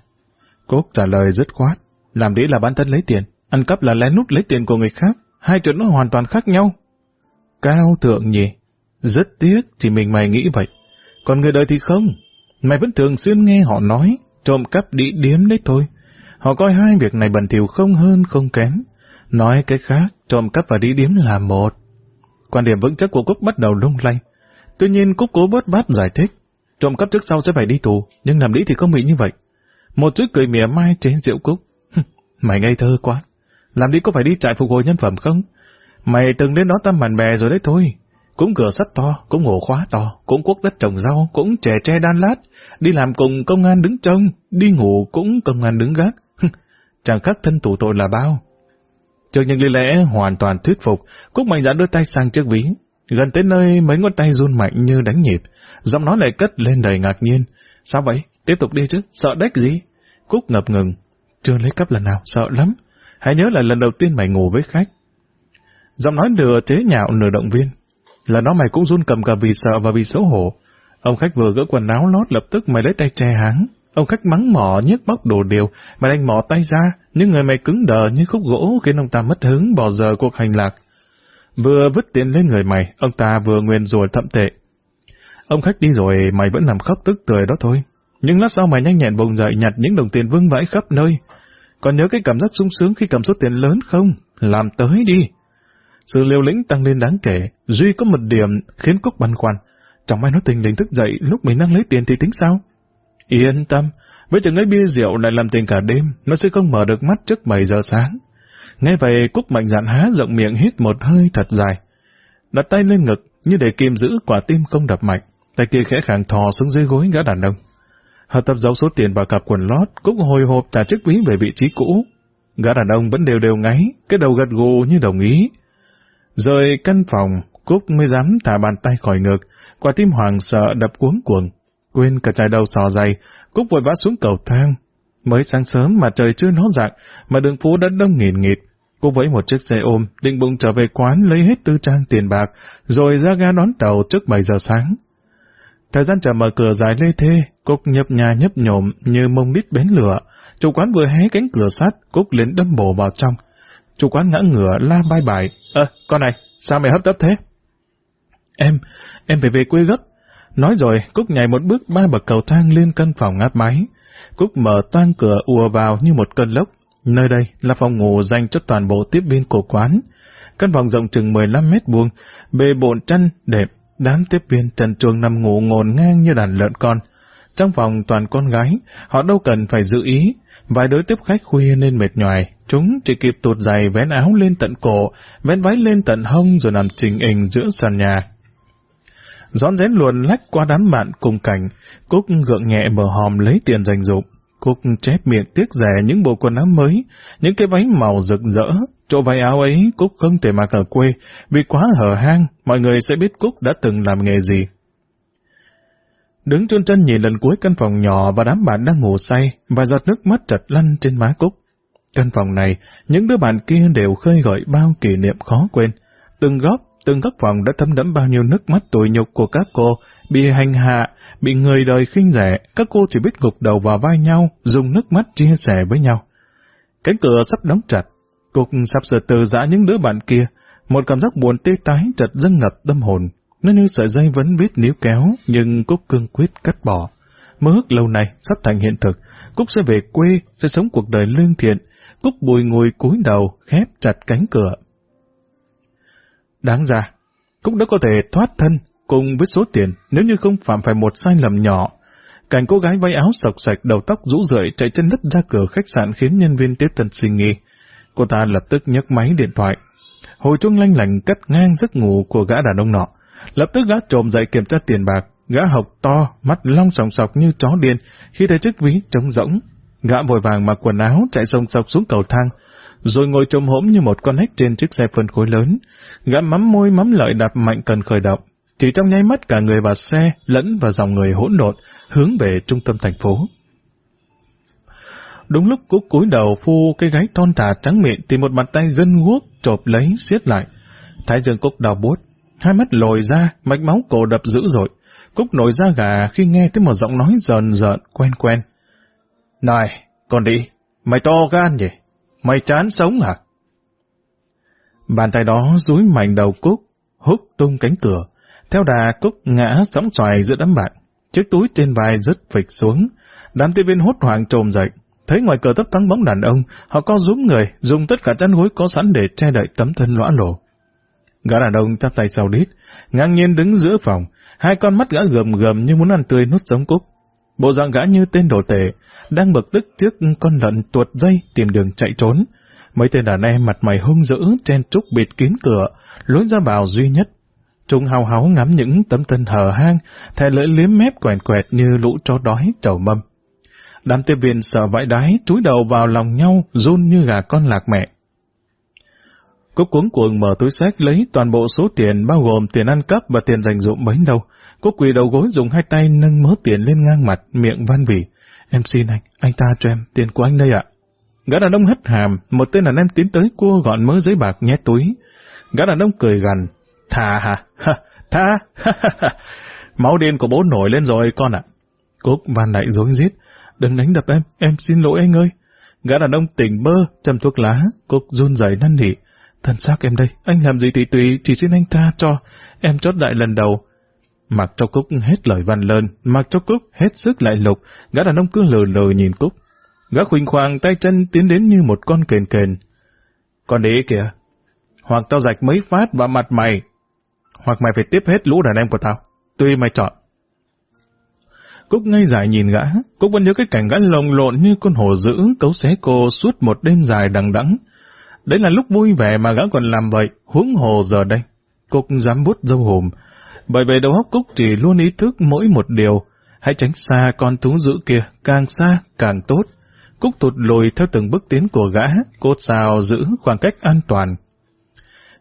cốt trả lời dứt khoát. Làm đĩ là bản thân lấy tiền, ăn cắp là lén nút lấy tiền của người khác. Hai chuyện nó hoàn toàn khác nhau. Cao thượng nhỉ? Rất tiếc chỉ mình mày nghĩ vậy. Còn người đời thì không. Mày vẫn thường xuyên nghe họ nói, trộm cắp đĩ điếm đấy thôi. Họ coi hai việc này bẩn thỉu không hơn không kém. Nói cái khác, trộm cắp và đĩ điếm là một. Quan điểm vững chắc của Cúc bắt đầu lung lay. Tuy nhiên Cúc cố bớt bát giải thích. Trộm cắp trước sau sẽ phải đi tù, nhưng làm lý thì không bị như vậy. Một chút cười mỉa mai chế rượu Cúc. Mày ngây thơ quá. Làm đi có phải đi trại phục hồi nhân phẩm không? Mày từng đến đó tâm bạn bè rồi đấy thôi. Cũng cửa sắt to, cũng ổ khóa to, cũng quốc đất trồng rau, cũng trẻ tre đan lát. Đi làm cùng công an đứng trông, đi ngủ cũng công an đứng gác. Chẳng khác thân tù tội là bao. Trước những lý lẽ hoàn toàn thuyết phục, Cúc mạnh dạn đưa tay sang chiếc ví. Gần tới nơi mấy ngón tay run mạnh như đánh nhịp, giọng nói lại cất lên đầy ngạc nhiên. Sao vậy? Tiếp tục đi chứ, sợ đếch gì? Cúc ngập ngừng. Chưa lấy cắp lần nào, sợ lắm. Hãy nhớ là lần đầu tiên mày ngủ với khách. Giọng nói nửa chế nhạo nửa động viên. là nó mày cũng run cầm cả vì sợ và vì xấu hổ. Ông khách vừa gỡ quần áo lót lập tức mày lấy tay che háng. Ông khách mắng mỏ nhức bóc đồ điều, mày đánh mỏ tay ra, nhưng người mày cứng đờ như khúc gỗ khiến ông ta mất hứng bỏ giờ cuộc hành lạc. Vừa vứt tiền lên người mày, ông ta vừa nguyền rủa thậm tệ. Ông khách đi rồi, mày vẫn làm khóc tức tười đó thôi. Nhưng lát sau mày nhanh nhẹn bồng dậy nhặt những đồng tiền vương vãi khắp nơi. Còn nhớ cái cảm giác sung sướng khi cầm số tiền lớn không? Làm tới đi. Sự liều lĩnh tăng lên đáng kể, Duy có một điểm khiến Cúc băn khoăn. Chẳng may nó tình lình thức dậy lúc mình đang lấy tiền thì tính sao? Yên tâm, với chừng ấy bia rượu lại làm tình cả đêm, nó sẽ không mở được mắt trước 7 giờ sáng. Nghe vậy Cúc mạnh dạn há rộng miệng hít một hơi thật dài. Đặt tay lên ngực như để kìm giữ quả tim không đập mạnh, tay kia khẽ khàng thò xuống dưới gối gã đàn ông. Hợp tập giấu số tiền vào cặp quần lót, Cúc hồi hộp trả chức quý về vị trí cũ. Gã đàn ông vẫn đều đều ngáy, cái đầu gật gù như đồng ý. rời căn phòng, Cúc mới dám thả bàn tay khỏi ngực, quả tim hoàng sợ đập cuống cuồng. Quên cả chai đầu sò dày, Cúc vội vã xuống cầu thang. Mới sáng sớm mà trời chưa nó dạng, mà đường phố đã đông nghìn nghịt. Cô với một chiếc xe ôm, định bụng trở về quán lấy hết tư trang tiền bạc, rồi ra ga đón tàu trước 7 giờ sáng. Thời gian chờ mở cửa dài lê thê, Cúc nhấp nhà nhấp nhổm như mông đít bến lửa. Chủ quán vừa hé cánh cửa sắt, Cúc liền đâm bổ vào trong. Chủ quán ngã ngửa la bai bài. Ơ, con này, sao mày hấp tấp thế? Em, em phải về quê gấp. Nói rồi, Cúc nhảy một bước ba bậc cầu thang lên căn phòng áp máy. Cúc mở toang cửa ùa vào như một cơn lốc. Nơi đây là phòng ngủ dành cho toàn bộ tiếp viên của quán. Căn phòng rộng chừng 15 mét vuông, bề bộn chăn, đẹp, đám tiếp viên trần truồng nằm ngủ ngồn ngang như đàn lợn con. Trong phòng toàn con gái, họ đâu cần phải giữ ý. Vài đứa tiếp khách khuya nên mệt nhoài, chúng chỉ kịp tụt giày vén áo lên tận cổ, vén váy lên tận hông rồi nằm trình hình giữa sàn nhà. Gión rén luồn lách qua đám bạn cùng cảnh, Cúc gượng nhẹ mở hòm lấy tiền dành dụm. Cúc chép miệng tiếc rẻ những bộ quần áo mới, những cái váy màu rực rỡ. Chỗ váy áo ấy Cúc không thể mặc ở quê, vì quá hở hang, mọi người sẽ biết Cúc đã từng làm nghề gì. Đứng chôn chân nhìn lần cuối căn phòng nhỏ và đám bạn đang ngủ say, và giọt nước mắt chật lăn trên má Cúc. Căn phòng này, những đứa bạn kia đều khơi gợi bao kỷ niệm khó quên. Từng góc, từng góc phòng đã thấm đẫm bao nhiêu nước mắt tủi nhục của các cô, bị hành hạ, bị người đời khinh rẻ, các cô chỉ biết gục đầu vào vai nhau, dùng nước mắt chia sẻ với nhau. Cánh cửa sắp đóng chặt, Cục sắp sửa từ giã những đứa bạn kia, một cảm giác buồn tê tái chợt dâng ngập tâm hồn. Nó như sợi dây vẫn biết níu kéo, nhưng Cúc cương quyết cắt bỏ. Mơ ước lâu nay sắp thành hiện thực, Cúc sẽ về quê, sẽ sống cuộc đời lương thiện. Cúc bùi ngùi cúi đầu, khép chặt cánh cửa. Đáng ra, cũng đã có thể thoát thân cùng với số tiền nếu như không phạm phải một sai lầm nhỏ. Cảnh cô gái váy áo sọc sạch đầu tóc rũ rượi chạy chân đất ra cửa khách sạn khiến nhân viên tiếp tân suy nghi. Cô ta lập tức nhấc máy điện thoại. Hồi chuông lanh lành cắt ngang giấc ngủ của gã đàn ông nọ. Lập tức gã trộm dậy kiểm tra tiền bạc. Gã học to, mắt long sòng sọc như chó điên, khi thấy chiếc ví trống rỗng. Gã vội vàng mặc quần áo chạy sông sọc xuống cầu thang, rồi ngồi trồm hổm như một con hếch trên chiếc xe phân khối lớn. Gã mắm môi mắm lợi đạp mạnh cần khởi động. Chỉ trong nháy mắt cả người và xe lẫn và dòng người hỗn độn hướng về trung tâm thành phố. Đúng lúc Cúc cúi đầu phu cái gáy thon thả trắng miệng thì một bàn tay gân guốc chộp lấy siết lại. Thái dương Cúc đau bút, hai mắt lồi ra, mạch máu cổ đập dữ dội. Cúc nổi da gà khi nghe thấy một giọng nói dần dợn quen quen. Này, con đi, mày to gan nhỉ? Mày chán sống à? Bàn tay đó dúi mạnh đầu Cúc, hút tung cánh cửa. Theo đà Cúc ngã sóng xoài giữa đám bạn. Chiếc túi trên vai rớt phịch xuống. Đám tiếp viên hốt hoảng trồm dậy. Thấy ngoài cửa tấp thắng bóng đàn ông, họ co rúm người, dùng tất cả chăn gối có sẵn để che đậy tấm thân lõa lồ. Gã đàn ông chắp tay sau đít, ngang nhiên đứng giữa phòng, hai con mắt gã gầm gầm như muốn ăn tươi nút giống cúc. Bộ dạng gã như tên đồ tể, đang bực tức trước con lợn tuột dây tìm đường chạy trốn. Mấy tên đàn em mặt mày hung dữ, chen trúc bịt kín cửa, lối ra vào duy nhất. Chúng hào háo ngắm những tấm thân hờ hang, thè lưỡi liếm mép quèn quẹt như lũ chó đói trầu mâm. Đám tiếp viên sợ vãi đái, túi đầu vào lòng nhau, run như gà con lạc mẹ. Cúc cuống cuồng mở túi sách lấy toàn bộ số tiền bao gồm tiền ăn cắp và tiền dành dụm bấy đâu. Cô quỳ đầu gối dùng hai tay nâng mớ tiền lên ngang mặt, miệng van vỉ. Em xin anh, anh ta cho em, tiền của anh đây ạ. Gã đàn ông hất hàm, một tên đàn em tiến tới cua gọn mớ giấy bạc nhét túi. Gã đàn ông cười gằn, thà hả, ha, tha, ha, ha, ha. Máu điên của bố nổi lên rồi con ạ. Cúc van lại dối rít đừng đánh đập em, em xin lỗi anh ơi. Gã đàn ông tỉnh bơ, châm thuốc lá, Cúc run rẩy năn nỉ. Thân xác em đây, anh làm gì thì tùy, chỉ xin anh tha cho, em chót đại lần đầu. Mặc cho Cúc hết lời văn lơn, mặc cho Cúc hết sức lại lục, gã đàn ông cứ lờ lờ nhìn Cúc. Gã khuynh khoang tay chân tiến đến như một con kền kền. Con đế kìa, hoặc tao rạch mấy phát vào mặt mày, hoặc mày phải tiếp hết lũ đàn em của tao, tùy mày chọn. Cúc ngay dài nhìn gã, Cúc vẫn nhớ cái cảnh gã lồng lộn như con hổ dữ cấu xé cô suốt một đêm dài đằng đẵng. Đấy là lúc vui vẻ mà gã còn làm vậy, huống hồ giờ đây. Cúc dám bút dâu hùm, bởi vì đầu óc Cúc chỉ luôn ý thức mỗi một điều, hãy tránh xa con thú dữ kia, càng xa càng tốt. Cúc tụt lùi theo từng bước tiến của gã, cốt sao giữ khoảng cách an toàn.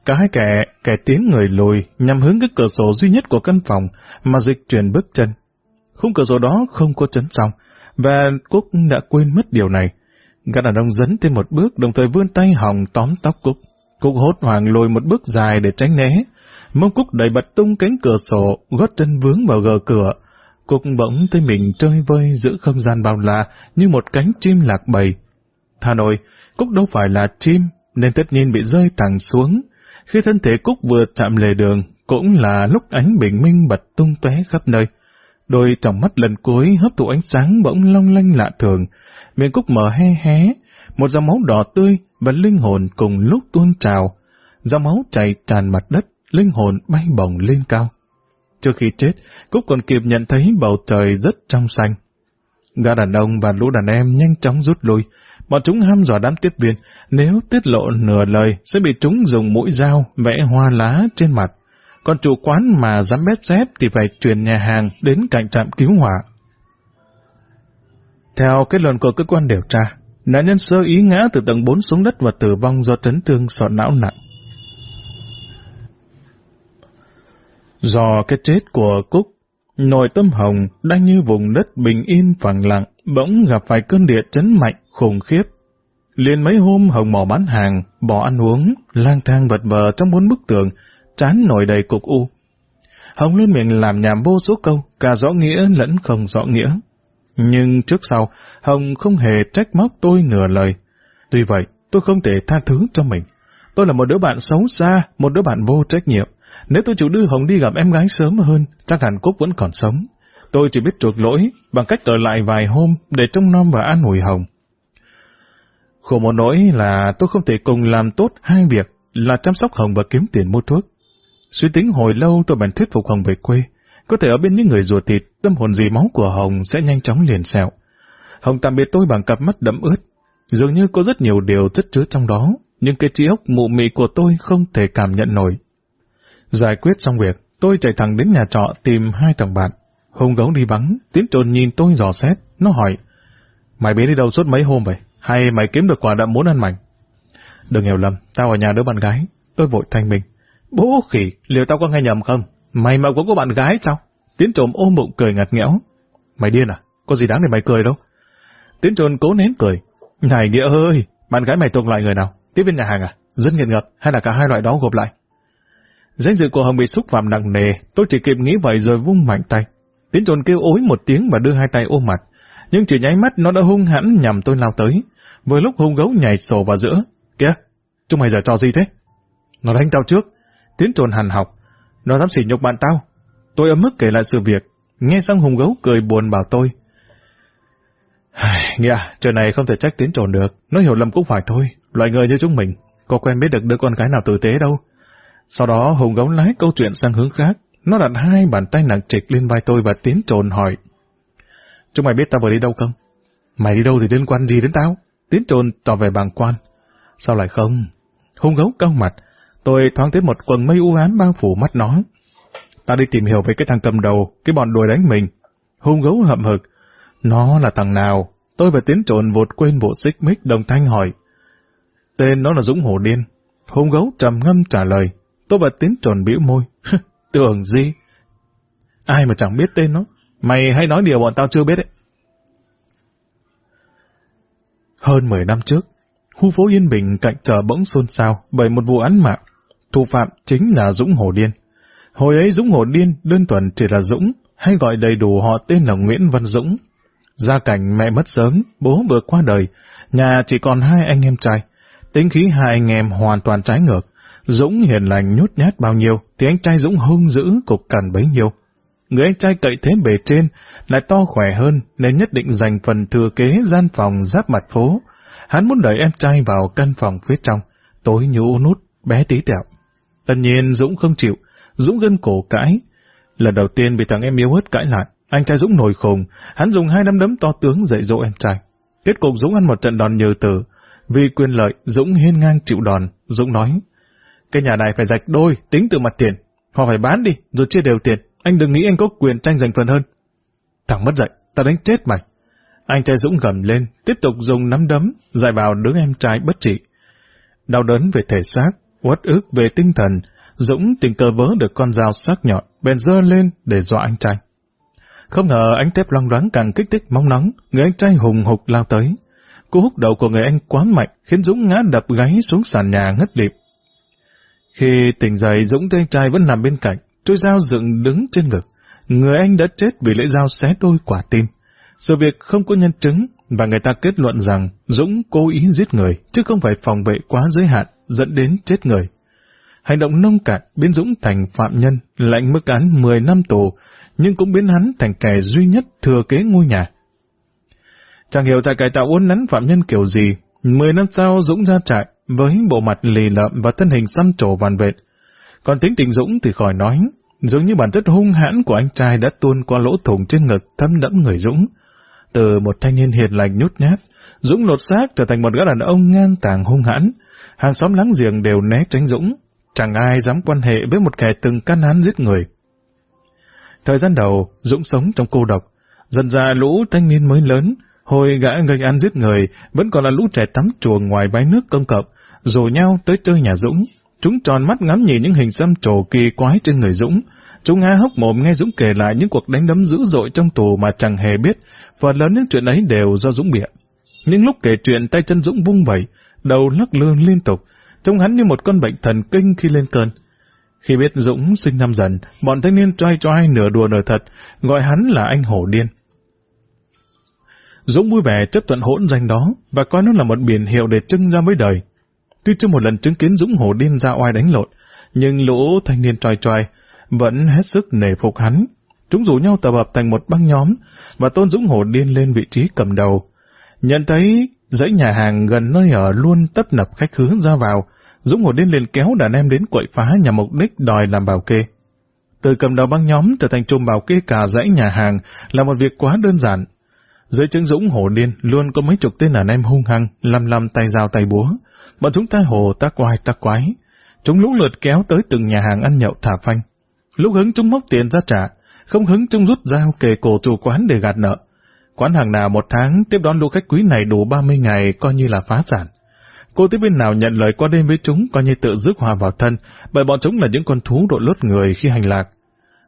Cả hai kẻ, kẻ tiến người lùi nhằm hướng cái cửa sổ duy nhất của căn phòng mà dịch chuyển bước chân. Khung cửa sổ đó không có chấn xong, và Cúc đã quên mất điều này. Gã đàn ông dẫn thêm một bước đồng thời vươn tay hòng tóm tóc Cúc. Cúc hốt hoảng lùi một bước dài để tránh né. Mông Cúc đẩy bật tung cánh cửa sổ, gót chân vướng vào gờ cửa. Cúc bỗng thấy mình chơi vơi giữa không gian bao la như một cánh chim lạc bầy. Thà nội, Cúc đâu phải là chim, nên tất nhiên bị rơi thẳng xuống. Khi thân thể Cúc vừa chạm lề đường, cũng là lúc ánh bình minh bật tung tóe khắp nơi. Đôi tròng mắt lần cuối hấp thụ ánh sáng bỗng long lanh lạ thường, miệng Cúc mở hé hé, một dòng máu đỏ tươi và linh hồn cùng lúc tuôn trào. Dòng máu chảy tràn mặt đất, linh hồn bay bổng lên cao. Trước khi chết, Cúc còn kịp nhận thấy bầu trời rất trong xanh. Gã đàn ông và lũ đàn em nhanh chóng rút lui. Bọn chúng ham dò đám tiếp viên, nếu tiết lộ nửa lời sẽ bị chúng dùng mũi dao vẽ hoa lá trên mặt. Còn chủ quán mà dám bếp dép thì phải chuyển nhà hàng đến cạnh trạm cứu hỏa. Theo kết luận của cơ quan điều tra, nạn nhân sơ ý ngã từ tầng 4 xuống đất và tử vong do chấn thương sọ não nặng. Do cái chết của Cúc, nội tâm Hồng đang như vùng đất bình yên phẳng lặng, bỗng gặp phải cơn địa chấn mạnh, khủng khiếp. Liền mấy hôm Hồng mò bán hàng, bỏ ăn uống, lang thang vật vờ trong bốn bức tường, chán nổi đầy cục u. Hồng luôn miệng làm nhảm vô số câu, cả rõ nghĩa lẫn không rõ nghĩa. Nhưng trước sau, Hồng không hề trách móc tôi nửa lời. Tuy vậy, tôi không thể tha thứ cho mình. Tôi là một đứa bạn xấu xa, một đứa bạn vô trách nhiệm. Nếu tôi chịu đưa Hồng đi gặp em gái sớm hơn, chắc hẳn Cúc vẫn còn sống. Tôi chỉ biết chuộc lỗi bằng cách ở lại vài hôm để trông nom và an ủi Hồng. Khổ một nỗi là tôi không thể cùng làm tốt hai việc là chăm sóc Hồng và kiếm tiền mua thuốc. Suy tính hồi lâu tôi bèn thuyết phục Hồng về quê. Có thể ở bên những người ruột thịt, tâm hồn dì máu của Hồng sẽ nhanh chóng liền sẹo. Hồng tạm biệt tôi bằng cặp mắt đẫm ướt. Dường như có rất nhiều điều chất chứa trong đó, nhưng cái trí óc mụ mị của tôi không thể cảm nhận nổi. Giải quyết xong việc, tôi chạy thẳng đến nhà trọ tìm hai thằng bạn. Hùng gấu đi vắng, tiến trồn nhìn tôi dò xét, nó hỏi, Mày biến đi đâu suốt mấy hôm vậy? Hay mày kiếm được quả đậm muốn ăn mảnh? Đừng hiểu lầm, tao ở nhà đứa bạn gái. Tôi vội thanh mình. Bố khỉ, liệu tao có nghe nhầm không? Mày mà cũng có bạn gái sao? Tiến trồn ôm bụng cười ngặt nghẽo. Mày điên à? Có gì đáng để mày cười đâu. Tiến trồn cố nén cười. Này nghĩa ơi, bạn gái mày thuộc loại người nào? Tiếp viên nhà hàng à? Rất nghiện ngập hay là cả hai loại đó gộp lại? Danh dự của Hồng bị xúc phạm nặng nề, tôi chỉ kịp nghĩ vậy rồi vung mạnh tay. Tiến trồn kêu ối một tiếng và đưa hai tay ôm mặt. Nhưng chỉ nháy mắt nó đã hung hãn nhằm tôi lao tới. Vừa lúc hung gấu nhảy sổ vào giữa. Kìa, chúng mày giờ trò gì thế? Nó đánh tao trước. Tiến trồn hàn học. Nó dám sỉ nhục bạn tao. Tôi ấm mức kể lại sự việc. Nghe xong hùng gấu cười buồn bảo tôi. Nghĩa, chuyện này không thể trách tiến trồn được. Nó hiểu lầm cũng phải thôi. Loại người như chúng mình, có quen biết được đứa con gái nào tử tế đâu. Sau đó Hùng gấu lái câu chuyện sang hướng khác. Nó đặt hai bàn tay nặng trịch lên vai tôi và tiến trồn hỏi. Chúng mày biết tao vừa đi đâu không? Mày đi đâu thì liên quan gì đến tao? Tiến trồn tỏ về bàng quan. Sao lại không? Hùng gấu cau mặt. Tôi thoáng thấy một quần mây u ám bao phủ mắt nó. Ta đi tìm hiểu về cái thằng cầm đầu, cái bọn đuổi đánh mình. Hùng gấu hậm hực. Nó là thằng nào? Tôi và tiến trồn vụt quên bộ xích mích đồng thanh hỏi. Tên nó là Dũng Hổ Điên. Hùng gấu trầm ngâm trả lời. Tôi bật tiến tròn bĩu môi. Tưởng gì? Ai mà chẳng biết tên nó. Mày hay nói điều bọn tao chưa biết ấy. Hơn 10 năm trước, khu phố Yên Bình cạnh chợ bỗng xôn xao bởi một vụ án mạng. Thủ phạm chính là Dũng hồ Điên. Hồi ấy Dũng hồ Điên đơn thuần chỉ là Dũng, hay gọi đầy đủ họ tên là Nguyễn Văn Dũng. Gia cảnh mẹ mất sớm, bố vừa qua đời, nhà chỉ còn hai anh em trai. Tính khí hai anh em hoàn toàn trái ngược. Dũng hiền lành nhút nhát bao nhiêu, thì anh trai Dũng hung dữ cục cằn bấy nhiêu. Người anh trai cậy thế bề trên, lại to khỏe hơn, nên nhất định dành phần thừa kế gian phòng giáp mặt phố. Hắn muốn đẩy em trai vào căn phòng phía trong, tối như nút, bé tí tẹo. Tất nhiên Dũng không chịu, Dũng gân cổ cãi. Lần đầu tiên bị thằng em yếu hớt cãi lại, anh trai Dũng nổi khùng, hắn dùng hai nắm đấm to tướng dạy dỗ em trai. Kết cục Dũng ăn một trận đòn nhừ tử. Vì quyền lợi, Dũng hiên ngang chịu đòn. Dũng nói, cái nhà này phải rạch đôi, tính từ mặt tiền. Họ phải bán đi, rồi chia đều tiền. Anh đừng nghĩ anh có quyền tranh giành phần hơn. Thằng mất dậy, ta đánh chết mày. Anh trai Dũng gầm lên, tiếp tục dùng nắm đấm, dài vào đứa em trai bất trị. Đau đớn về thể xác, uất ức về tinh thần, Dũng tình cờ vớ được con dao sắc nhọn, bèn dơ lên để dọa anh trai. Không ngờ ánh tép loang loáng càng kích thích mong nóng, người anh trai hùng hục lao tới. Cú hút đầu của người anh quá mạnh, khiến Dũng ngã đập gáy xuống sàn nhà ngất lịm. Khi tỉnh dậy, Dũng thấy trai vẫn nằm bên cạnh, trôi dao dựng đứng trên ngực. Người anh đã chết vì lưỡi dao xé đôi quả tim. Sự việc không có nhân chứng, và người ta kết luận rằng Dũng cố ý giết người, chứ không phải phòng vệ quá giới hạn, dẫn đến chết người. Hành động nông cạn biến Dũng thành phạm nhân, lệnh mức án 10 năm tù, nhưng cũng biến hắn thành kẻ duy nhất thừa kế ngôi nhà. Chẳng hiểu tại cải tạo uốn nắn phạm nhân kiểu gì, mười năm sau Dũng ra trại, với bộ mặt lì lợm và thân hình xăm trổ vằn vệt. Còn tính tình Dũng thì khỏi nói, dường như bản chất hung hãn của anh trai đã tuôn qua lỗ thủng trên ngực thấm đẫm người Dũng. Từ một thanh niên hiền lành nhút nhát, Dũng lột xác trở thành một gã đàn ông ngang tàng hung hãn. Hàng xóm láng giềng đều né tránh Dũng, chẳng ai dám quan hệ với một kẻ từng can án giết người. Thời gian đầu, Dũng sống trong cô độc. Dần ra lũ thanh niên mới lớn, hồi gã gây ăn giết người, vẫn còn là lũ trẻ tắm chuồng ngoài bãi nước công cộng, rủ nhau tới chơi nhà Dũng. Chúng tròn mắt ngắm nhìn những hình xăm trổ kỳ quái trên người Dũng. Chúng há hốc mồm nghe Dũng kể lại những cuộc đánh đấm dữ dội trong tù mà chẳng hề biết, phần lớn những chuyện ấy đều do Dũng bịa. Những lúc kể chuyện tay chân Dũng vung vẩy, đầu lắc lư liên tục, trông hắn như một con bệnh thần kinh khi lên cơn. Khi biết Dũng sinh năm dần, bọn thanh niên trai trai nửa đùa nửa thật, gọi hắn là anh hổ điên. Dũng vui vẻ chấp thuận hỗn danh đó và coi nó là một biển hiệu để trưng ra với đời. Tuy chưa một lần chứng kiến Dũng hổ điên ra oai đánh lộn, nhưng lũ thanh niên tròi tròi vẫn hết sức nể phục hắn. Chúng rủ nhau tập hợp thành một băng nhóm và tôn Dũng hổ điên lên vị trí cầm đầu. Nhận thấy dãy nhà hàng gần nơi ở luôn tấp nập khách khứa ra vào, Dũng hổ điên liền kéo đàn em đến quậy phá nhằm mục đích đòi làm bảo kê. Từ cầm đầu băng nhóm trở thành trùm bảo kê cả dãy nhà hàng là một việc quá đơn giản. Dưới chứng Dũng hổ điên luôn có mấy chục tên đàn em hung hăng, lăm lăm tay dao tay búa. Bọn chúng ta hồ ta quái ta quái. Chúng lũ lượt kéo tới từng nhà hàng ăn nhậu thả phanh. Lúc hứng chúng móc tiền ra trả, không hứng chúng rút dao kề cổ chủ quán để gạt nợ. Quán hàng nào một tháng tiếp đón lũ khách quý này đủ 30 ngày coi như là phá sản. Cô tiếp viên nào nhận lời qua đêm với chúng coi như tự rước hòa vào thân, bởi bọn chúng là những con thú đội lốt người khi hành lạc.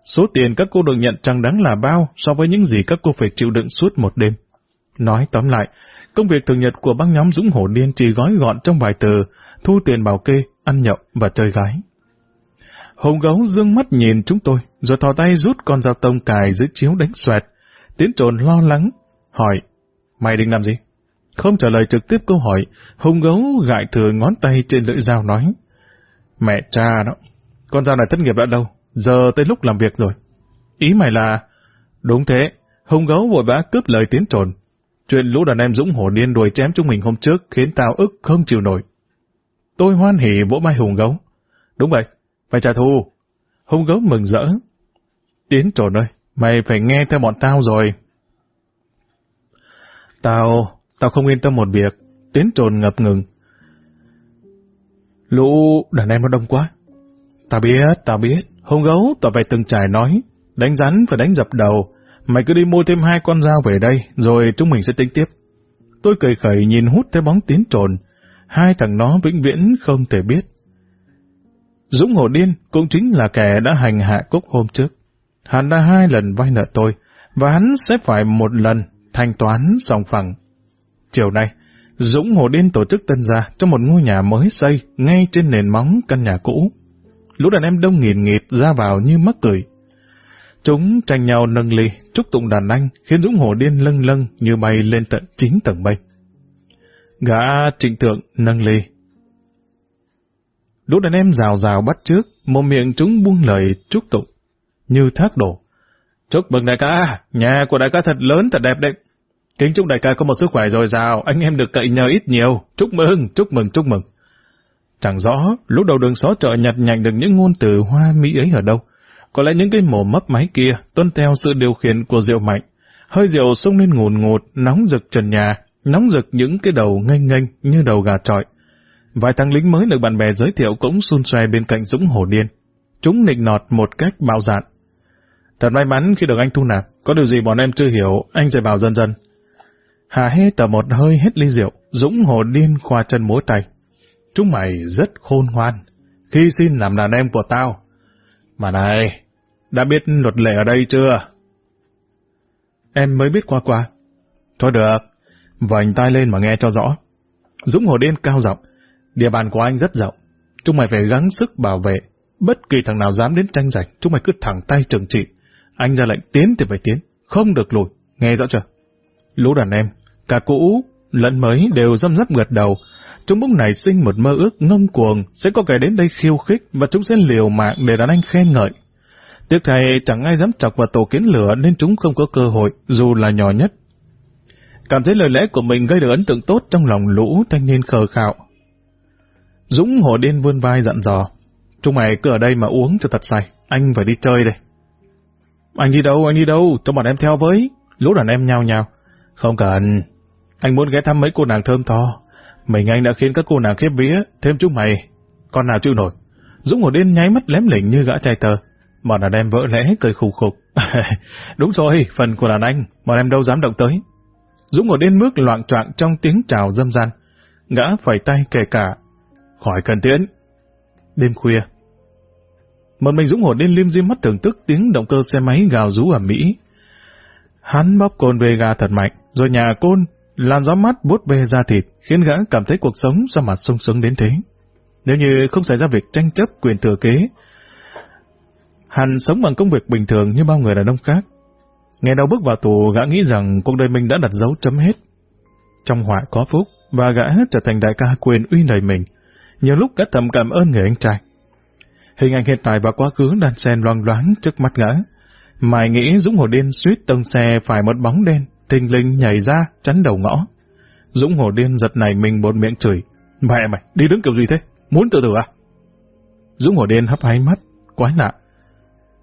Số tiền các cô được nhận chẳng đáng là bao so với những gì các cô phải chịu đựng suốt một đêm. Nói tóm lại, công việc thường nhật của băng nhóm Dũng Hổ Điên chỉ gói gọn trong vài từ, thu tiền bảo kê, ăn nhậu và chơi gái. Hồng gấu dương mắt nhìn chúng tôi, rồi thò tay rút con dao tông cài dưới chiếu đánh xoẹt. Tiến trồn lo lắng, hỏi, mày định làm gì? Không trả lời trực tiếp câu hỏi, hùng gấu gại thừa ngón tay trên lưỡi dao nói, mẹ cha đó, con dao này thất nghiệp đã đâu, giờ tới lúc làm việc rồi. Ý mày là... Đúng thế, hùng gấu vội vã cướp lời tiến trồn. Chuyện lũ đàn em dũng hổ điên đuổi chém chúng mình hôm trước khiến tao ức không chịu nổi. Tôi hoan hỉ vỗ mai hùng gấu. Đúng vậy, phải trả thù. Hùng gấu mừng rỡ. Tiến trồn ơi, mày phải nghe theo bọn tao rồi. Tao, tao không yên tâm một việc. Tiến trồn ngập ngừng. Lũ đàn em nó đông quá. Tao biết, tao biết. Hùng gấu tỏ về từng trải nói. Đánh rắn phải đánh dập đầu. Mày cứ đi mua thêm hai con dao về đây, rồi chúng mình sẽ tính tiếp. Tôi cười khẩy nhìn hút theo bóng tiến trồn. Hai thằng nó vĩnh viễn không thể biết. Dũng Hồ Điên cũng chính là kẻ đã hành hạ Cúc hôm trước. Hắn đã hai lần vay nợ tôi, và hắn sẽ phải một lần thanh toán sòng phẳng. Chiều nay, Dũng Hồ Điên tổ chức tân gia trong một ngôi nhà mới xây ngay trên nền móng căn nhà cũ. Lũ đàn em đông nghìn nghịt ra vào như mắc cười. Chúng tranh nhau nâng ly, chúc tụng đàn anh, khiến Dũng Hồ Điên lâng lâng như bay lên tận chín tầng mây. Gã trịnh tượng nâng ly. Lũ đàn em rào rào bắt trước, một miệng chúng buông lời chúc tụng, như thác đổ. Chúc mừng đại ca, nhà của đại ca thật lớn thật đẹp đấy. Kính chúc đại ca có một sức khỏe dồi dào, anh em được cậy nhờ ít nhiều. Chúc mừng, chúc mừng, chúc mừng. Chẳng rõ, lúc đầu đường xó chợ nhặt nhạnh được những ngôn từ hoa mỹ ấy ở đâu. Có lẽ những cái mồm mấp máy kia tuân theo sự điều khiển của rượu mạnh. Hơi rượu sông lên ngùn ngụt, nóng rực trần nhà, nóng rực những cái đầu nghênh nghênh như đầu gà trọi. Vài thằng lính mới được bạn bè giới thiệu cũng xun xoe bên cạnh Dũng Hổ Điên. Chúng nịnh nọt một cách bạo dạn. Thật may mắn khi được anh thu nạp, có điều gì bọn em chưa hiểu, anh sẽ bảo dần dần. Hà hê tờ một hơi hết ly rượu, Dũng Hổ Điên khoa chân múa tay. Chúng mày rất khôn ngoan, khi xin làm đàn em của tao. Mà này, đã biết luật lệ ở đây chưa? Em mới biết qua qua. Thôi được, vành tay lên mà nghe cho rõ. Dũng Hồ Điên cao giọng, địa bàn của anh rất rộng, chúng mày phải gắng sức bảo vệ. Bất kỳ thằng nào dám đến tranh giành, chúng mày cứ thẳng tay trừng trị. Anh ra lệnh tiến thì phải tiến, không được lùi, nghe rõ chưa? Lũ đàn em, cả cũ, lẫn mới đều dâm dấp gật đầu. Chúng bỗng nảy sinh một mơ ước ngông cuồng, sẽ có kẻ đến đây khiêu khích và chúng sẽ liều mạng để đàn anh khen ngợi. Tiếc thầy chẳng ai dám chọc vào tổ kiến lửa nên chúng không có cơ hội, dù là nhỏ nhất. Cảm thấy lời lẽ của mình gây được ấn tượng tốt trong lòng lũ thanh niên khờ khạo. Dũng hồ điên vươn vai dặn dò. Chúng mày cứ ở đây mà uống cho thật say, anh phải đi chơi đây. Anh đi đâu, anh đi đâu, cho bọn em theo với. Lũ đàn em nhao nhao. Không cần, anh muốn ghé thăm mấy cô nàng thơm tho. Mình anh đã khiến các cô nàng khiếp vía, thêm chúng mày. Con nào chịu nổi. Dũng ngồi đến nháy mắt lém lỉnh như gã trai tờ. Bọn đàn em vỡ lẽ cười khùng khục. Đúng rồi, phần của đàn anh, bọn em đâu dám động tới. Dũng ngồi đến bước loạn troạn trong tiếng chào dâm gian. Gã phải tay kể cả. Khỏi cần tiễn. Đêm khuya. Một mình Dũng hổ đến liêm diêm mắt thưởng tức tiếng động cơ xe máy gào rú ở Mỹ. Hắn bóp côn về gà thật mạnh, rồi nhà côn, làn gió mát bút bê ra thịt, khiến gã cảm thấy cuộc sống sao mặt sung sướng đến thế. Nếu như không xảy ra việc tranh chấp quyền thừa kế, hắn sống bằng công việc bình thường như bao người đàn ông khác. Ngày đầu bước vào tù, gã nghĩ rằng cuộc đời mình đã đặt dấu chấm hết. Trong họa có phúc, và gã trở thành đại ca quyền uy đời mình. Nhiều lúc gã thầm cảm ơn người anh trai. Hình ảnh hiện tại và quá khứ đan xen loang loáng trước mắt gã. Mày nghĩ Dũng Hồ Điên suýt tông xe phải một bóng đen, thình linh nhảy ra, chắn đầu ngõ. Dũng Hồ Điên giật này mình một miệng chửi. Mẹ mày, đi đứng kiểu gì thế? Muốn tự tử à? Dũng Hồ Điên hấp hai mắt, quái lạ.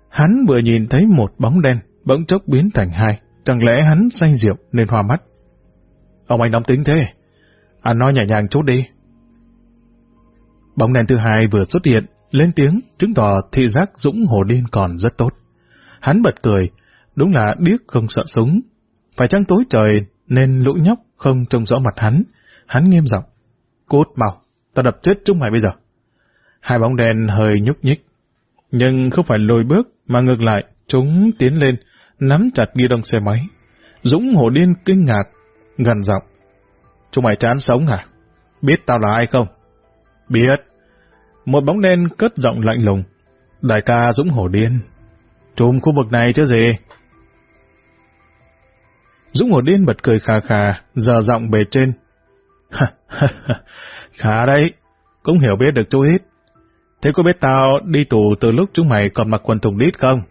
Hắn vừa nhìn thấy một bóng đen, bỗng chốc biến thành hai. Chẳng lẽ hắn say rượu nên hoa mắt? Ông anh nóng tính thế. Anh nói nhẹ nhàng chút đi. Bóng đen thứ hai vừa xuất hiện, lên tiếng, chứng tỏ thị giác Dũng Hồ Điên còn rất tốt. Hắn bật cười, đúng là điếc không sợ súng. Phải chăng tối trời nên lũ nhóc không trông rõ mặt hắn. Hắn nghiêm giọng Cút mau, ta đập chết chúng mày bây giờ. Hai bóng đèn hơi nhúc nhích. Nhưng không phải lùi bước, mà ngược lại, chúng tiến lên, nắm chặt ghi đông xe máy. Dũng hổ Điên kinh ngạc, gần giọng. Chúng mày chán sống hả? Biết tao là ai không? Biết. Một bóng đen cất giọng lạnh lùng. Đại ca Dũng Hổ Điên. Trùm khu vực này chứ gì? Dũng Hổ Điên bật cười khà khà, giờ giọng bề trên. Khá đấy, cũng hiểu biết được chút ít. Thế có biết tao đi tù từ lúc chúng mày còn mặc quần thùng đít không?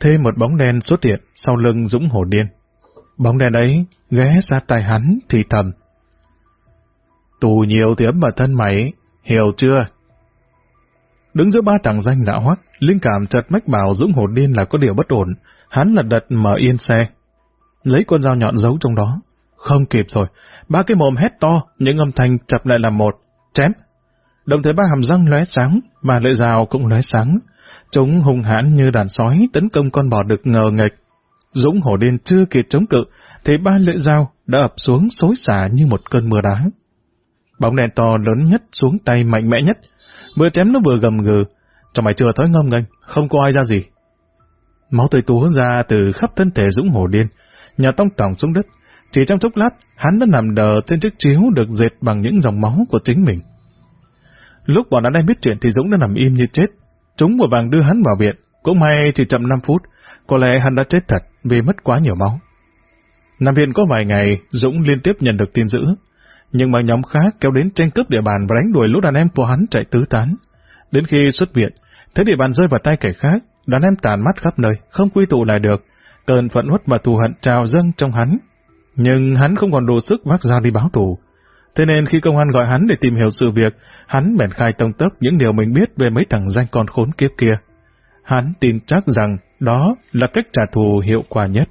Thêm một bóng đen xuất hiện sau lưng Dũng Hổ Điên. Bóng đen ấy ghé ra tay hắn thì thầm. Tù nhiều thì ấm vào thân mày, hiểu chưa? Đứng giữa ba thằng danh lạ hoắc, linh cảm chợt mách bảo Dũng Hổ Điên là có điều bất ổn, hắn là đật mở yên xe. Lấy con dao nhọn giấu trong đó. Không kịp rồi, ba cái mồm hét to, những âm thanh chập lại làm một, chém. Đồng thời ba hàm răng lóe sáng, mà lưỡi dao cũng lóe sáng. Chúng hung hãn như đàn sói tấn công con bò đực ngờ nghịch. Dũng Hổ Điên chưa kịp chống cự, thì ba lưỡi dao đã ập xuống xối xả như một cơn mưa đá. Bóng đèn to lớn nhất xuống tay mạnh mẽ nhất. Vừa chém nó vừa gầm gừ. Trong mày chưa thói ngâm nghênh, không có ai ra gì. Máu tươi túa ra từ khắp thân thể Dũng Hồ Điên, nhà tông tỏng xuống đất. Chỉ trong chốc lát, hắn đã nằm đờ trên chiếc chiếu được dệt bằng những dòng máu của chính mình. Lúc bọn hắn em biết chuyện thì Dũng đã nằm im như chết. Chúng vội vàng đưa hắn vào viện. Cũng may chỉ chậm 5 phút, có lẽ hắn đã chết thật vì mất quá nhiều máu. Nằm viện có vài ngày, Dũng liên tiếp nhận được tin dữ nhưng mà nhóm khác kéo đến tranh cướp địa bàn và đánh đuổi lũ đàn em của hắn chạy tứ tán. Đến khi xuất viện, thấy địa bàn rơi vào tay kẻ khác, đàn em tàn mắt khắp nơi, không quy tụ lại được, cơn phận uất và thù hận trào dâng trong hắn. Nhưng hắn không còn đủ sức vác ra đi báo thù. Thế nên khi công an gọi hắn để tìm hiểu sự việc, hắn bèn khai tông tốc những điều mình biết về mấy thằng danh con khốn kiếp kia. Hắn tin chắc rằng đó là cách trả thù hiệu quả nhất.